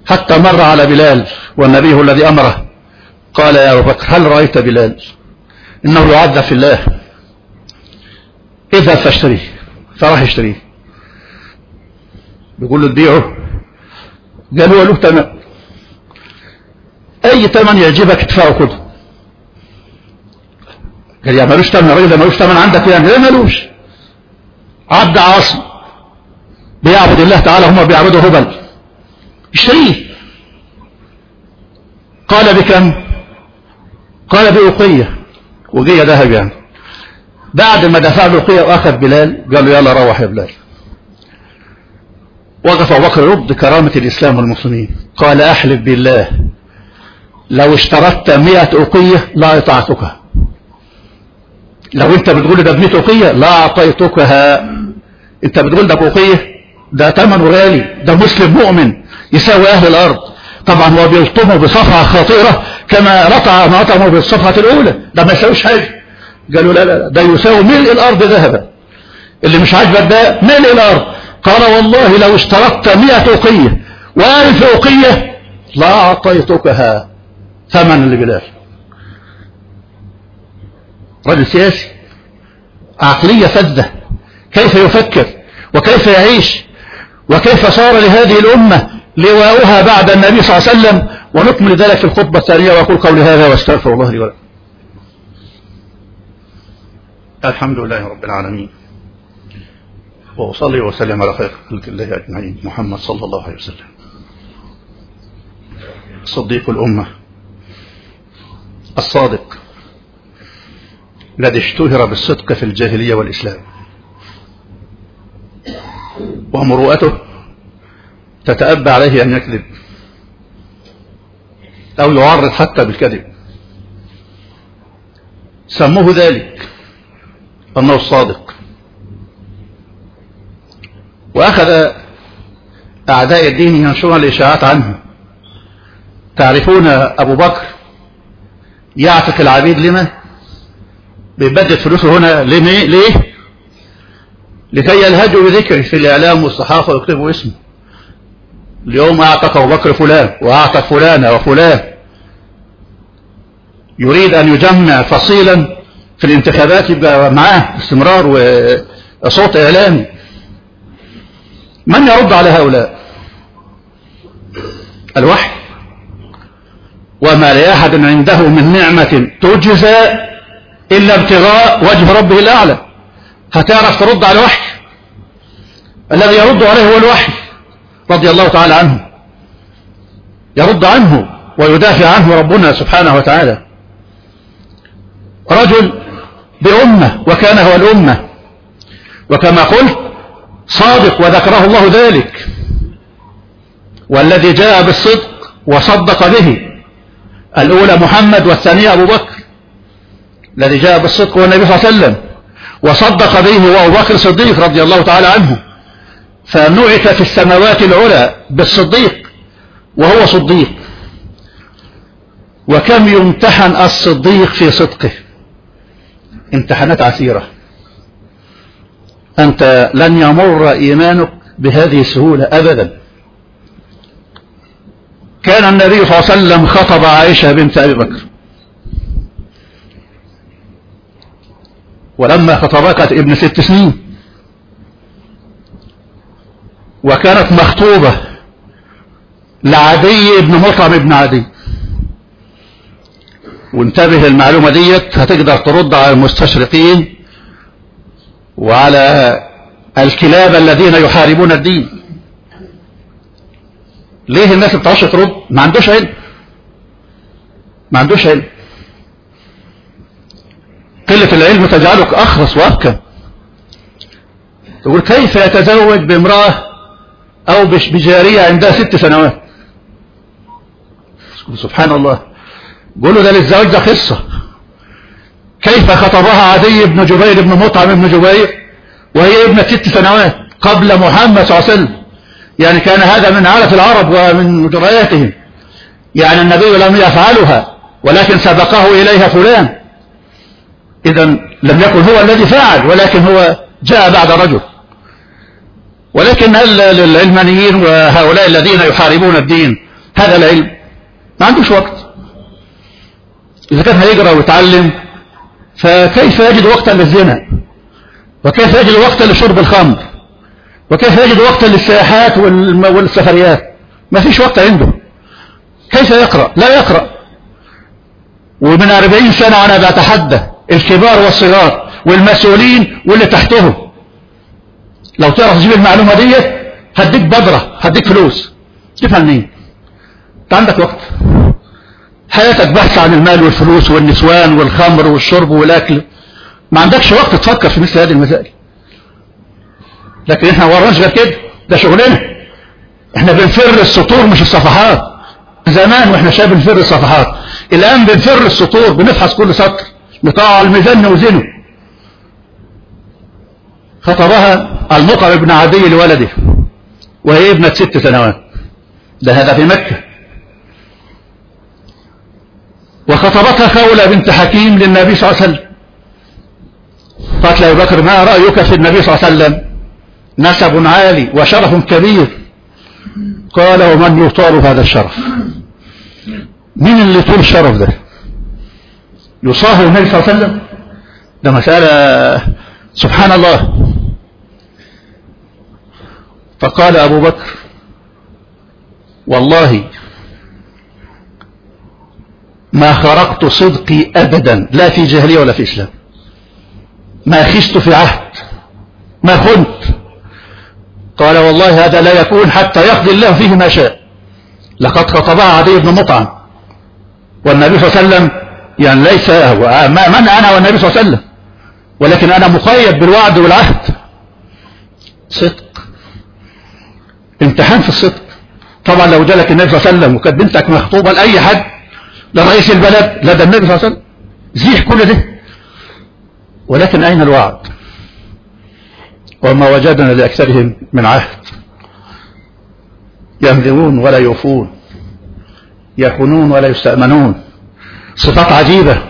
حتى مر على بلال والنبي هو الذي أمره. قال يا أبو بكر هل رأيت بلال؟ إنه يعذب في الله. اذهب فاشتريه. فراح يشتريه. بيقول له تبيعه قال هو له ثمن أي ثمن يعجبك ادفعه خده قال يا ملوش ثمن الراجل ده ملوش ثمن عندك يعني؟ لا ملوش. عبد عاصم. بيعبد الله تعالى هم بيعبدوا هبل. اشتريه. قال بكم قال بأقية. وقية ذهب يعني. بعد ما دفع له أقية وأخذ بلال قال له يلا روح يا بلال. وقف أبو بكر يرد كرامة الإسلام والمسلمين. قال أحلف بالله لو اشترطت مئة أقية لا أطعتك لو انت بتقول ده بمئة أقية لا أعطيتكها انت بتقول ده بأقية ده ثمنه غالي ده مسلم مؤمن يساوي أهل الأرض. طبعا هو بيلطمه بصفحة خطيرة كما رطع ما رطمه بالصفحة الأولى. ده ما يساويش حاجة. قالوا لا لا ده يساوي ملء الأرض ذهبا. اللي مش عاجبك ده ملء الأرض. قال والله لو اشترطت مئة أقية وألف أقية لا أعطيتكها ثمن لبلال رجل سياسي عقلية فذة كيف يفكر وكيف يعيش وكيف صار لهذه الأمة لواؤها بعد النبي صلى الله عليه وسلم. ونكمل ذلك في الخطبة الثانية وأقول قولي هذا وأستغفر الله لي ولكم. الحمد لله رب العالمين. وأصلي وسلم على خير خلق الله أجمعين. محمد صلى الله عليه وسلم. صديق الأمة. الصادق الذي اشتهر بالصدق في الجاهلية والإسلام. ومروءته تتأبى عليه أن يكذب أو يعرض حتى بالكذب. سموه ذلك أنه الصادق. وأخذ أعداء الدين ينشرون الإشاعات عنه. تعرفون أبو بكر يعتق العبيد لما؟ بيبدل فلوسه هنا ليه ليه؟ لكي يلهجوا بذكره في الإعلام والصحافة ويكتبوا اسمه. اليوم أعتق أبو بكر فلان وأعتق فلانة وفلان. يريد أن يجمع فصيلا في الانتخابات يبقى معاه استمرار وصوت إعلامي. من يرد على هؤلاء؟ الوحي. وما لأحد عنده من نعمة تجزى إلا ابتغاء وجه ربه الأعلى. هتعرف ترد على الوحي. الذي يرد عليه هو الوحي رضي الله تعالى عنه. يرد عنه ويدافع عنه ربنا سبحانه وتعالى. رجل بأمة وكان هو الأمة. وكما قلت صادق وذكره الله ذلك. والذي جاء بالصدق وصدق به. الأولى محمد والثانية أبو بكر الذي جاء بالصدق هو النبي صلى الله عليه وسلم وصدق به هو أبو بكر صديق رضي الله تعالى عنه. فنعت في السماوات العلى بالصديق وهو صديق. وكم يمتحن الصديق في صدقه؟ امتحانات عسيرة. أنت لن يمر إيمانك بهذه السهولة أبدا. كان النبي صلى الله عليه وسلم خطب عائشة بنت أبي بكر. ولما خطبها كانت ابن ست سنين. وكانت مخطوبة لعدي بن مطعم بن عدي. وانتبه المعلومة ديت هتقدر ترد على المستشرقين وعلى الكلاب الذين يحاربون الدين. ليه الناس ما بتعرفش ترد ما عندوش علم. ما عندوش علم. قلة العلم تجعلك أخرس وأبكم تقول كيف يتزوج بامرأة أو بجارية عندها ست سنوات؟ سبحان الله. قولوا ده للزواج ده قصة كيف خطبها عدي بن جبير بن مطعم بن جبير؟ وهي ابنة ست سنوات قبل محمد صلى الله عليه وسلم. يعني كان هذا من عادة العرب ومن مجرياتهم. يعني النبي لم يفعلها ولكن سبقه إليها فلان. إذا لم يكن هو الذي فعل ولكن هو جاء بعد رجل. ولكن هل للعلمانيين وهؤلاء الذين يحاربون الدين هذا العلم ما عندوش وقت. إذا كان هيقرأ ويتعلم فكيف يجد وقتا للزنا؟ وكيف يجد وقتا لشرب الخمر؟ وكيف يجد وقتا للسياحات والسفريات؟ ما فيش وقت عنده. كيف يقرأ؟ لا يقرأ. ومن أربعين سنة أنا بتحدى الكبار والصغار والمسؤولين واللي تحتهم لو تعرف تجيب المعلومة دي هديك بدرة هديك فلوس. تفهم منين انت عندك وقت. حياتك بحث عن المال والفلوس والنسوان والخمر والشرب والأكل. ما عندكش وقت تفكر في مثل هذه المسائل. لكن إحنا ورناش غير كده ده شغلنا. إحنا بنفر السطور مش الصفحات. زمان وإحنا شاب بنفر الصفحات. الآن بنفر السطور بنفحص كل سطر. نطاع الميزان نوزنه. خطبها المطعم بن عدي لولده. وهي ابنة ست سنوات. ده هذا في مكة. وخطبتها خولة بنت حكيم للنبي صلى الله عليه وسلم. قالت له بكر ما رأيك في النبي صلى الله عليه وسلم؟ نسب عالي وشرف كبير. قال ومن يطال هذا الشرف؟ مين اللي طول الشرف ده؟ يصاهر النبي صلى الله عليه وسلم؟ ده مسألة سبحان الله. فقال أبو بكر والله ما خرقت صدقي أبدا لا في جاهلية ولا في إسلام. ما خشت في عهد ما خنت. قال والله هذا لا يكون حتى يقضي الله فيه ما شاء. لقد خطبها عدي بن مطعم. والنبي صلى الله عليه وسلم يعني ليس هو من أنا والنبي صلى الله عليه وسلم. ولكن أنا مقيد بالوعد والعهد. صدق. امتحان في الصدق. طبعا لو جالك النبي صلى الله عليه وسلم وكانت بنتك مخطوبة لأي حد لرئيس البلد لدى النبي صلى الله عليه وسلم زيح كل ده. ولكن أين الوعد؟ وما وجدنا لأكثرهم من عهد. يمذرون ولا يوفون يخونون ولا يستأمنون. صفات عجيبة.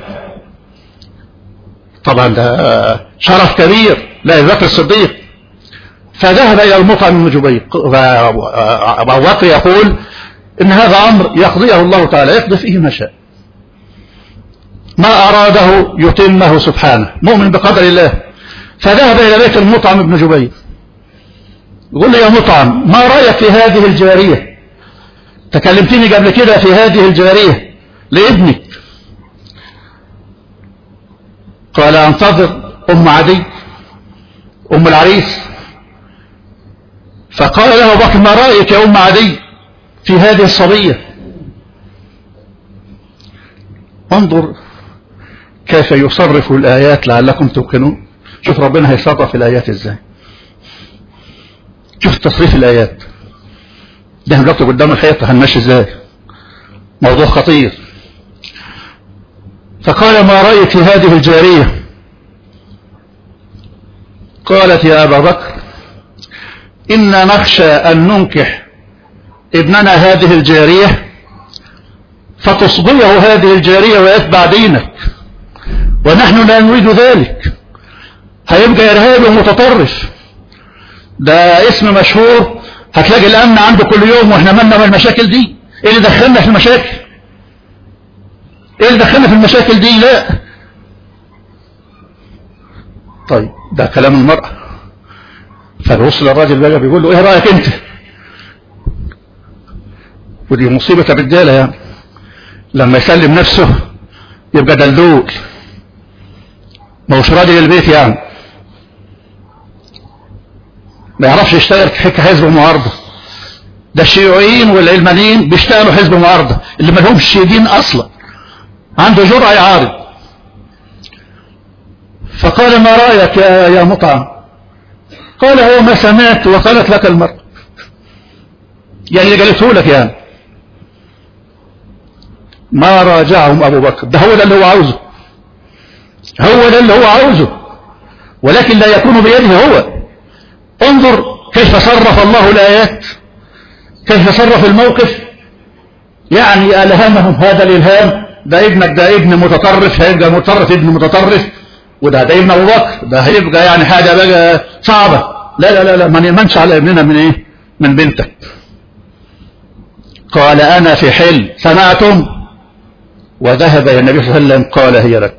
طبعا ده شرف كبير لا بكر الصديق. فذهب إلى المطعم بن جبير. أبو بكر يقول إن هذا أمر يقضيه الله تعالى يقضي فيه ما شاء. ما أراده يتمه سبحانه. مؤمن بقدر الله. فذهب إلى بيت المطعم بن جبير. يقول لي يا مطعم ما رأيك في هذه الجارية؟ تكلمتني قبل كده في هذه الجارية لابنك قال أنتظر أم عدي أم العريس. فقال له بكر ما رأيك يا أم عدي في هذه الصبية؟ انظر كيف يصرف الآيات لعلكم توقنون. شوف ربنا هيصرف الآيات إزاي. شوف تصريف الآيات. ده دلوقتي قدام الحيطة هنمشي إزاي. موضوع خطير. فقال ما رأيك هذه الجارية؟ قالت يا أبا بكر إنا نخشى أن ننكح ابننا هذه الجارية فتصبيه هذه الجارية ويتبع دينك ونحن لا نريد ذلك. هيبقى إرهابي ومتطرف ده اسم مشهور. هتلاقي الأمن عنده كل يوم وإحنا مالنا من المشاكل دي؟ إيه اللي دخلنا في المشاكل؟ إيه اللي دخلنا في المشاكل دي؟ لا. طيب ده كلام المرأة. فبيبص للراجل بقى بيقول له إيه رأيك أنت؟ ودي مصيبة الرجالة يعني. لما يسلم نفسه يبقى دلدول ما هوش راجل البيت يعني. ما يعرفش يشتغل حك حزب معارضة. ده الشيوعيين والعلمانيين بيشتغلوا حزب معارضة اللي ما لهمش دين أصلا. عنده جرأة يعارض. فقال ما رأيك يا, يا مطعم؟ قال هو ما سمعت وقالت لك المرأة يعني اللي قالته لك يعني. ما راجعهم أبو بكر. ده هو ده اللي هو عاوزه. هو ده اللي هو عاوزه. ولكن لا يكون بيده هو. انظر كيف صرف الله الآيات كيف صرف الموقف. يعني ألهمهم هذا الإلهام ده ابنك ده ابن متطرف هيبقى متطرف ابن متطرف وده ده ابن أبو بكر ده هيبقى يعني حاجة بقى صعبة. لا لا لا لا ما نأمنش على ابننا من إيه؟ من بنتك. قال أنا في حل سمعتم وذهب النبي صلى الله عليه وسلم قال هي لك.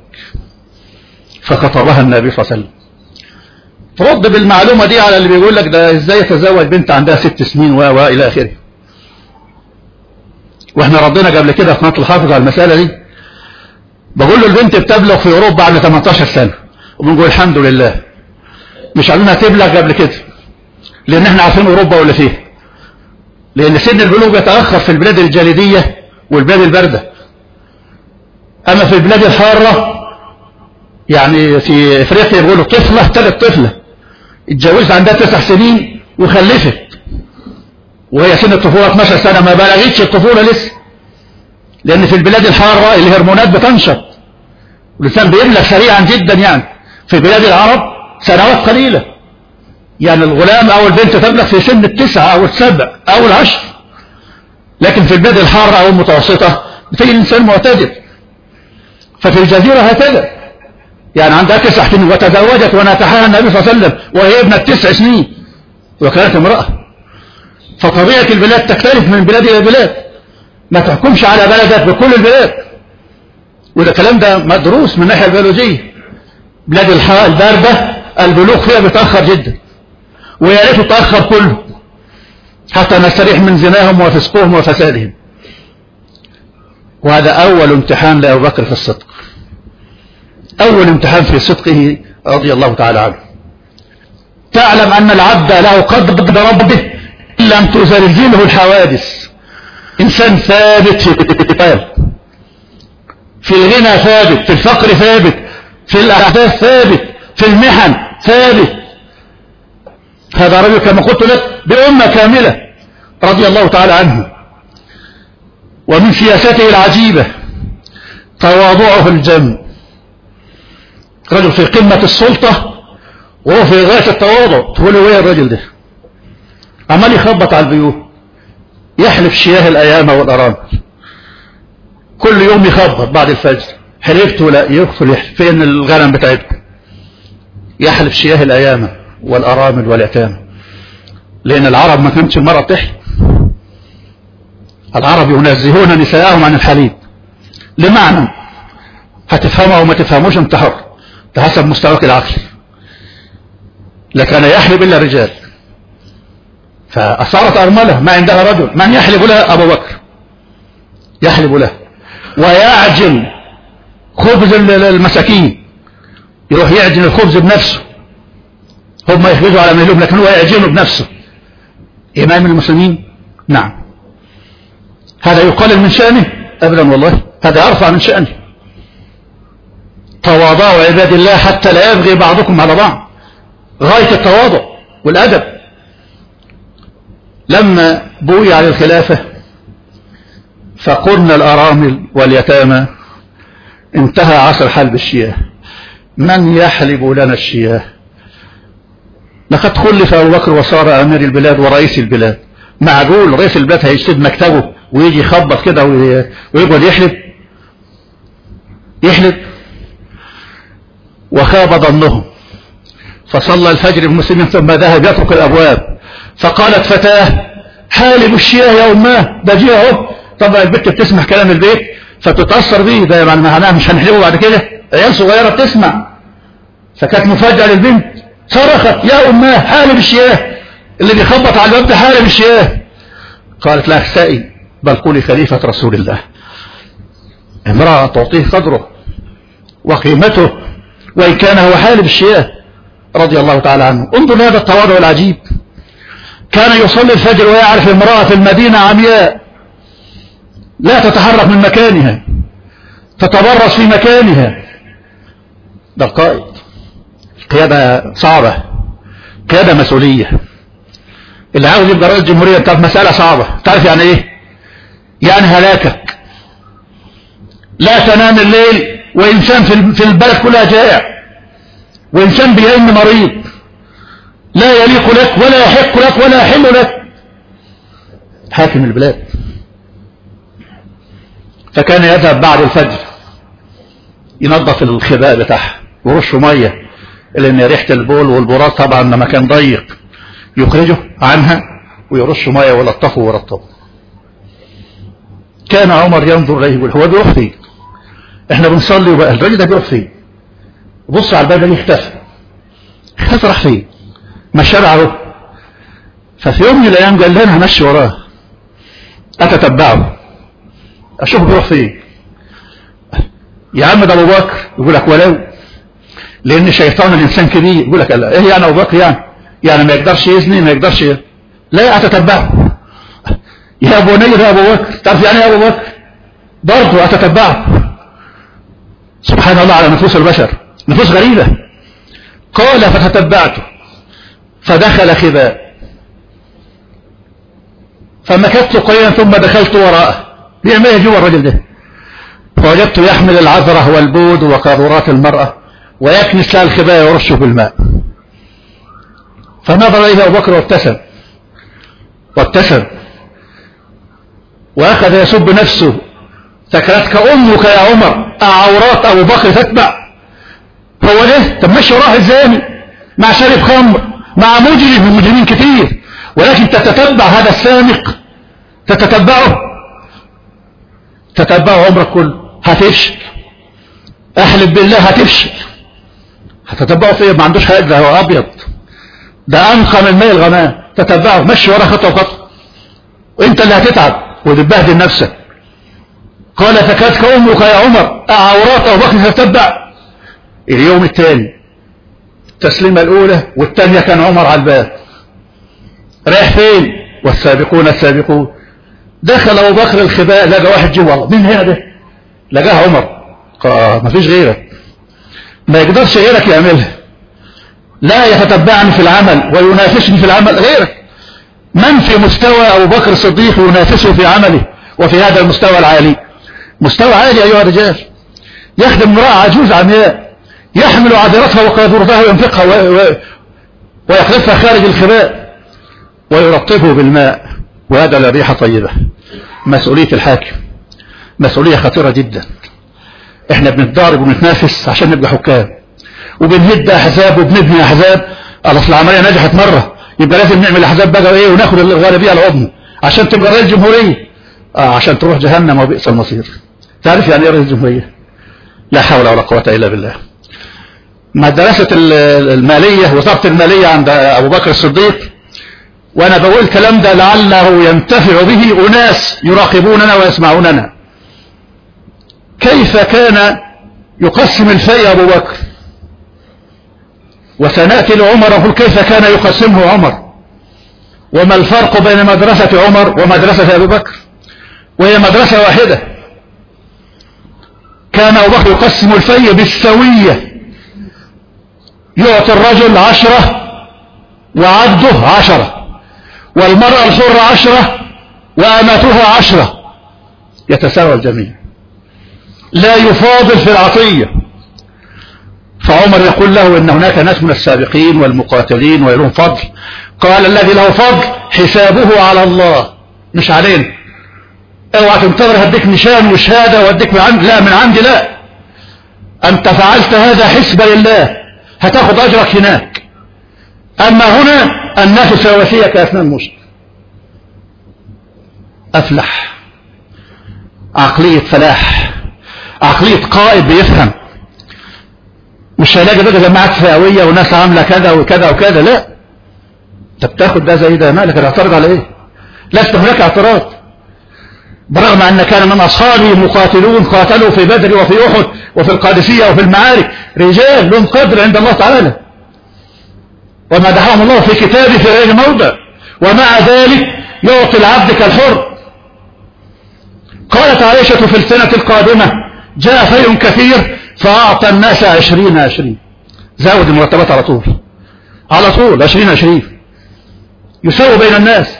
فخطبها النبي صلى الله عليه وسلم. ترد بالمعلومة دي على اللي بيقول لك ده إزاي يتزوج بنت عندها ست سنين و و إلى آخره. وإحنا ردينا قبل كده في قناه الحافظ على المسألة دي. بقول له البنت بتبلغ في أوروبا بعد 18 سنة. وبنقول الحمد لله. مش عايزينها تبلغ قبل كده. لأن إحنا عارفين أوروبا ولا فيها لأن سن البلوغ يتأخر في البلاد الجليدية والبلاد الباردة. أما في البلاد الحارة يعني في إفريقيا بيقولوا طفلة تلت طفلة. اتجوزت عندها تسع سنين وخلفت. وهي سن الطفولة 12 سنة ما بلغتش الطفولة لسه. لأن في البلاد الحارة الهرمونات بتنشط. والإنسان بيبلغ سريعا جدا يعني. في بلاد العرب سنوات قليلة. يعني الغلام أو البنت تبلغ في سن التسعة أو السبع أو العشر. لكن في البلاد الحارة أو المتوسطة في الإنسان معتدل. ففي الجزيرة هكذا. يعني عندها تسع سنين وتزوجت ونكحها النبي صلى الله عليه وسلم وهي ابنة تسع سنين وكانت امرأة. فطبيعة البلاد تختلف من بلاد إلى بلاد. ما تحكمش على بلدك بكل البلاد. وده الكلام ده مدروس من الناحية البيولوجية. بلاد الباردة البلوغ فيها بيتأخر جدا. ويا ريت يتأخر كله. حتى نستريح من زناهم وفسقهم وفسادهم. وهذا أول امتحان لأبو بكر في الصدق. أول امتحان في صدقه رضي الله تعالى عنه. تعلم أن العبد له قدر ربه إن لم تزلزله الحوادث. إنسان ثابت. في القتال في الغنى ثابت في الفقر ثابت في الأحداث ثابت في المحن ثابت. هذا رجل كما قلت لك بأمة كاملة رضي الله تعالى عنه. ومن سياسته العجيبة تواضعه الجم رجل في قمة السلطة وهو في غاية التواضع. تقول له إيه الرجل ده؟ عمال يخبط على البيوت. يحلف شياه الأيام والارامل كل يوم يخبط بعد الفجر. حلفت ولا يغفل فين الغنم بتاعتكم؟ يحلف شياه الأيام والارامل واليتامى لأن العرب ما كانتش المرأة بتحلف العرب ينزهون نساءهم عن الحليب. لمعنى هتفهمه أو ما تفهموش انت حر بحسب مستواك العقلي. لكان يحلب إلا الرجال. فأصارت أرملة ما عندها رجل من يحلب لها؟ أبو بكر. يحلب له ويعجن خبز المساكين. يروح يعجن الخبز بنفسه. هم يخبزوا على مهلوب لكن هو يعجنه بنفسه. إمام المسلمين؟ نعم. هذا يقلل من شأنه؟ أبدا والله. هذا أرفع من شأنه. تواضعوا عباد الله حتى لا يبغي بعضكم على بعض. غاية التواضع والأدب. لما بوي على الخلافة فقلنا الأرامل واليتامى انتهى عصر حلب الشياه. من يحلب لنا الشياه؟ لقد خلف أبو بكر وصار أمير البلاد ورئيس البلاد. معقول رئيس البلاد هيسيب مكتبه ويجي يخبط كده ويقعد يحلب؟ يحلب؟ وخاب ظنهم. فصلى الفجر بمسلم ثم ذهب يترك الأبواب. فقالت فتاة حالب الشياه يا أماه ده أهو. طبعا البنت بتسمع كلام البيت؟ فتتأثر بيه. ده يعني معناها مش هنحلبه بعد كده. عيال صغيرة بتسمع. فكانت مفاجأة للبنت. صرخت يا أماه حالب الشياه اللي بيخبط على الباب ده حالب الشياه قالت لا أخسائي بل قولي خليفة رسول الله. امرأة تعطيه قدره وقيمته وإن كان هو حالب الشياه رضي الله تعالى عنه. انظر هذا التواضع العجيب. كان يصلي الفجر ويعرف امرأة في المدينة عمياء. لا تتحرك من مكانها. تتبرز في مكانها. ده القائد. قيادة صعبة. قيادة مسؤولية. اللي عاوز يبقى رئيس جمهورية بتاعت مسألة صعبة. تعرف يعني إيه؟ يعني هلاكك. لا تنام الليل. وإنسان في البلد كلها جائع. وإنسان بيئن مريض. لا يليق لك ولا يحق لك ولا يحل لك. حاكم البلاد. فكان يذهب بعد الفجر. ينظف الخباء بتاعها ورشه مية. لأن ريحة البول والبراز طبعا لما كان ضيق. يخرجه عنها ويرش مية ويلطفه ويرطبه. كان عمر ينظر إليه يقول هو بيروح فين إحنا بنصلي وبقى الراجل ده بيروح فين؟ بص على الباب اللي اختفى اختفى راح فين؟ ما شرعه ففي يوم من الأيام قال لنا همشي وراه. أتتبعه. أشوف بيروح فين؟ يا عم ده أبو بكر. يقول لك ولو. لأن شيطان الإنسان كبير. يقول لك إيه يعني أبو بكر يعني؟ يعني ما يقدرش يزني ما يقدرش ي... لا أتتبعه. يا بني يا أبو بكر. تعرف يعني إيه أبو بكر؟ برضه أتتبعه. سبحان الله على نفوس البشر نفوس غريبة. قال فتتبعته فدخل خباء. فمكثت قليلا ثم دخلت وراءه. بيعمل إيه جوا الرجل ده؟ فوجدت يحمل العذرة والبود وقاذورات المرأة ويكنس لها الخباء ويرشه بالماء. فنظر إليه أبو بكر وابتسم وابتسم. وأخذ يسب نفسه سكرتك أمك يا عمر أعورات أبو بكر تتبع. هو ده طب ماشي وراه الزاني مع شارب خمر مع مجرم من مجرمين كتير. ولكن تتتبع هذا السامق. تتتبعه. تتبعه عمرك كله. هتفشل. احلف بالله هتفشل. هتتبعه فيه ما عندوش حاجة. ده هو أبيض. ده انقى من ماء الغمام تتبعه. مشي وراه خطوة وخطوة. وانت اللي هتتعب. وتبهدل نفسك. قال فكاتك أمك يا عمر. أعورات أبو بكر تتبع اليوم الثاني التسليمة الأولى والثانية كان عمر على الباب. رايح فين؟ والسابقون السابقون. دخل أبو بكر الخباء لقى واحد جوه مين هنا ده لقاه عمر. قال ما فيش غيرك. ما يقدرش غيرك يعملها. لا يتتبعني في العمل وينافسني في العمل غيرك. من في مستوى أبو بكر الصديق ينافسه في عمله وفي هذا المستوى العالي؟ مستوى عالي أيها الرجال. يخدم امرأة عجوز عمياء يحمل عذرتها وقاذورتها وينفقها و... و... ويخلفها خارج الخباء ويرطبه بالماء. وهذا لا ريحة طيبة. مسؤولية الحاكم. مسؤولية خطيرة جدا. إحنا بنتضارب وبنتنافس عشان نبقى حكام. وبنهد أحزاب وبنبني أحزاب. أصل العملية نجحت مرة. يبقى لازم نعمل أحزاب بقى إيه وناخد الغالبية العظمى عشان تبقى رئيس جمهورية. آه عشان تروح جهنم وبئس المصير. تعرف يعني إيه رئيس جمهورية لا حول ولا قوة إلا بالله. مدرسة المالية وزارة المالية عند أبو بكر الصديق وأنا بقول الكلام ده لعله ينتفع به أناس يراقبوننا ويسمعوننا. كيف كان يقسم الفيء أبو بكر؟ وسنأتي لعمر نقول كيف كان يقسمه عمر؟ وما الفرق بين مدرسة عمر ومدرسة ابي بكر؟ وهي مدرسة واحدة. كان أبو بكر يقسم الفيء بالسوية. يعطي الرجل عشرة وعبده عشرة والمرأة الحرة عشرة وأماتها عشرة. يتساوى الجميع. لا يفاضل في العطية. فعمر يقول له إن هناك ناس من السابقين والمقاتلين ولهم فضل. قال الذي له فضل حسابه على الله مش علينا. اوعى تنتظر هديك نشان وشهادة وهديك من عند لا من عندي لا. أنت فعلت هذا حسبا لله. هتاخد أجرك هناك. أما هنا الناس سواسية كأسنان مشط أفلح. عقلية فلاح. عقلية قائد بيفهم. مش هيلاقي بقى جماعات فئوية وناس عاملة كذا وكذا وكذا. لا. انت بتاخد ده زي ده. مالك الاعتراض على إيه؟ لست هناك اعتراض. برغم أن كان من اصحابي مقاتلون قاتلوا في بدر وفي أحد وفي القادسية وفي المعارك. رجال لهم قدر عند الله تعالى. وما دعاهم الله في كتابه في غير موضع. ومع ذلك يعطي العبد كالحر. قالت عائشة في السنة القادمة جاء خير كثير فأعطى الناس عشرين عشرين. زود المرتبات على طول. على طول عشرين عشرين. يساوي بين الناس.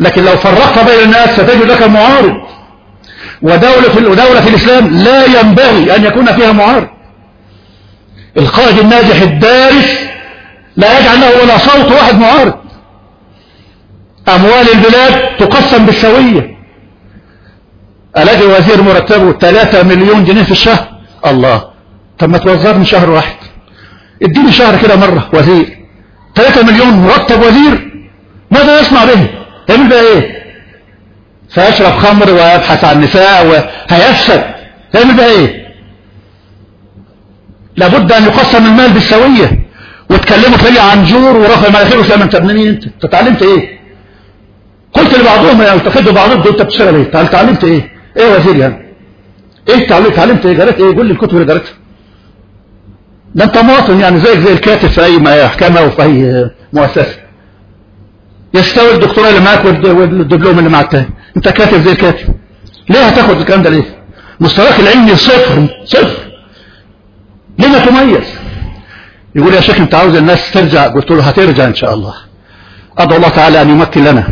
لكن لو فرقت بين الناس ستجد لك معارض. ودولة, ودولة في الإسلام لا ينبغي أن يكون فيها معارض. القائد الناجح الدارس لا يجعل له ولا صوت واحد معارض. أموال البلاد تقسم بالسوية. ألاقي وزير مرتبه 3 مليون جنيه في الشهر؟ الله. طب ما توزرني شهر واحد. اديني شهر كده مرة وزير. 3 مليون مرتب وزير. ماذا يصنع به؟ بها إيه؟ سيشرب خمر ويبحث عن نساء وهيفسد يعمل بها إيه؟ لابد أن يقسم المال بالسوية. وتكلموا تلاقي عن جور ورفع مناخير وسلام انت ابن أنت؟ أنت اتعلمت إيه؟ قلت لبعضهم يعني التقيت بعضهم أنت بتشتغل إيه؟ اتعلمت إيه؟ إيه وزير يعني؟ إيه اتعلمت اتعلمت إيه؟ قريت إيه؟ قول لي الكتب اللي قريتها. ده أنت مواطن يعني زيك زي الكاتب في أي محكمة وفي أي مؤسسة. يستوي الدكتوراه اللي معاك والدبلوم اللي معاك تاني انت كاتب زي الكاتب ليه هتاخد الكلام ده ليه؟ مستواك العلمي صفر صفر. ليه ما تميز؟ يقول يا شيخ انت عاوز الناس ترجع؟ قلت له هترجع إن شاء الله. أدعو الله تعالى أن يمكن لنا.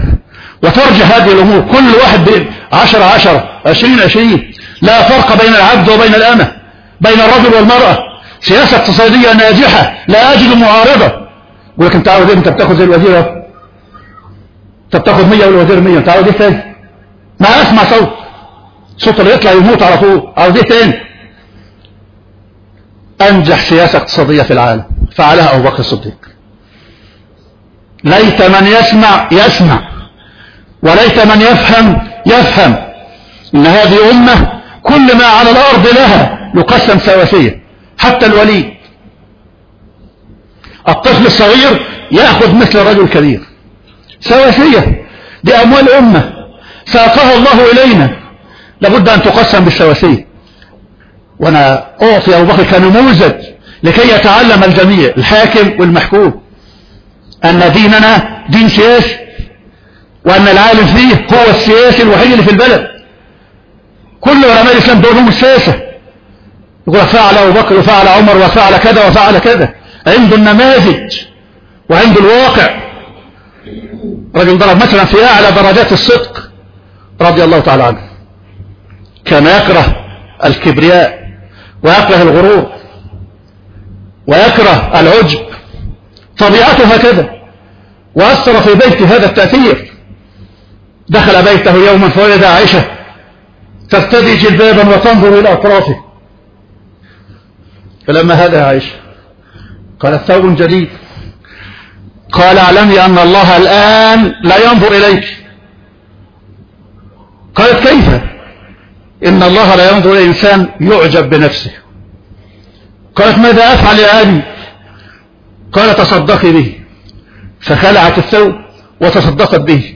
وترجع هذه الأمور. كل واحد عشرة عشرة عشرين عشرين. لا فرق بين العبد وبين الأمة. بين الرجل والمرأة. سياسة اقتصادية ناجحة. لا أجد معارضة. يقول لك انت عاوز إيه؟ انت بتاخد زي الوزير انت بتاخد 100 والوزير 100 انت عاوز إيه تاني ما اسمع صوت. صوت اللي يطلع يموت على طول. عاوز إيه تاني أنجح سياسة اقتصادية في العالم. فعلها أبو بكر الصديق. ليت من يسمع يسمع. وليت من يفهم يفهم. إن هذه أمة كل ما على الأرض لها يقسم سواسية. حتى الولي. الطفل الصغير يأخذ مثل الرجل الكبير سواسية دي اموال امة ساقها الله إلينا. لابد أن تقسم بالسواسية. وأنا أعطي أبو بكر كنموذج لكي يتعلم الجميع الحاكم والمحكوم أن ديننا دين سياسي وأن العالم فيه هو السياسي الوحيد اللي في البلد. كل علماء الإسلام دورهم السياسة. يقول فعل أبو بكر وفعل عمر وفعل كذا وفعل كذا. عنده النماذج وعنده الواقع. رجل ضرب مثلا في أعلى درجات الصدق رضي الله تعالى عنه. كان يكره الكبرياء ويكره الغرور ويكره العجب. طبيعته هكذا. وأثر في بيته هذا التأثير. دخل بيته يوما فوجد عائشة ترتدي جلبابا وتنظر إلى أطرافه. فلما هذا عائشة؟ قالت ثوب جديد. قال اعلمي أن الله الآن لا ينظر إليك. قالت كيف؟ إن الله لا ينظر إلى إنسان يعجب بنفسه. قالت ماذا أفعل يا أبي؟ قال تصدقي به. فخلعت الثوب وتصدقت به.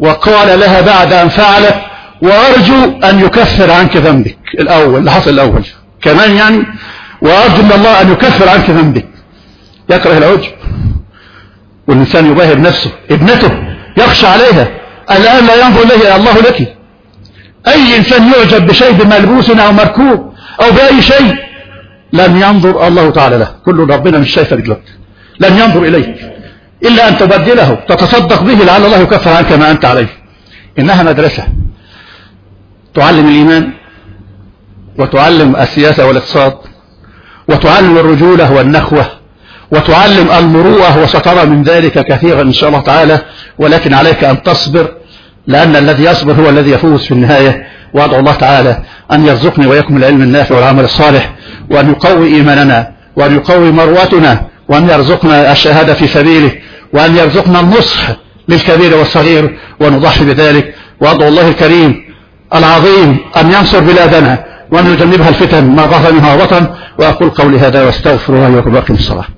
وقال لها بعد أن فعلت وأرجو أن يكفر عنك ذنبك. الأول اللي حصل الأول. كمان يعني وأرجو من الله أن يكفر عنك ذنبك. يكره العجب. والإنسان يباهي بنفسه ابنته يخشى عليها الآن لا ينظر إليه الله لك. أي إنسان يعجب بشيء بملبوس أو مركوب أو بأي شيء؟ لن ينظر الله تعالى له. كل ربنا مش شايفك دلوقتي لن ينظر إليك. إلا أن تبدله تتصدق به لعل الله يكفر عنك ما أنت عليه. إنها مدرسة. تعلم الإيمان وتعلم السياسة والإقتصاد وتعلم الرجولة والنخوة. وتعلم المروءة وسترى من ذلك كثيرا إن شاء الله تعالى ولكن عليك أن تصبر لأن الذي يصبر هو الذي يفوز في النهاية. وأدعو الله تعالى أن يرزقني ويكم العلم النافع والعمل الصالح وأن يقوي إيماننا وأن يقوي مروتنا وأن يرزقنا الشهادة في سبيله وأن يرزقنا النصح للكبير والصغير ونضحي بذلك. وأدعو الله الكريم العظيم أن ينصر بلادنا وأن يجنبها الفتن ما ظهر منها وطن وأقول قولي هذا واستغفر الله وأقول الصلاة.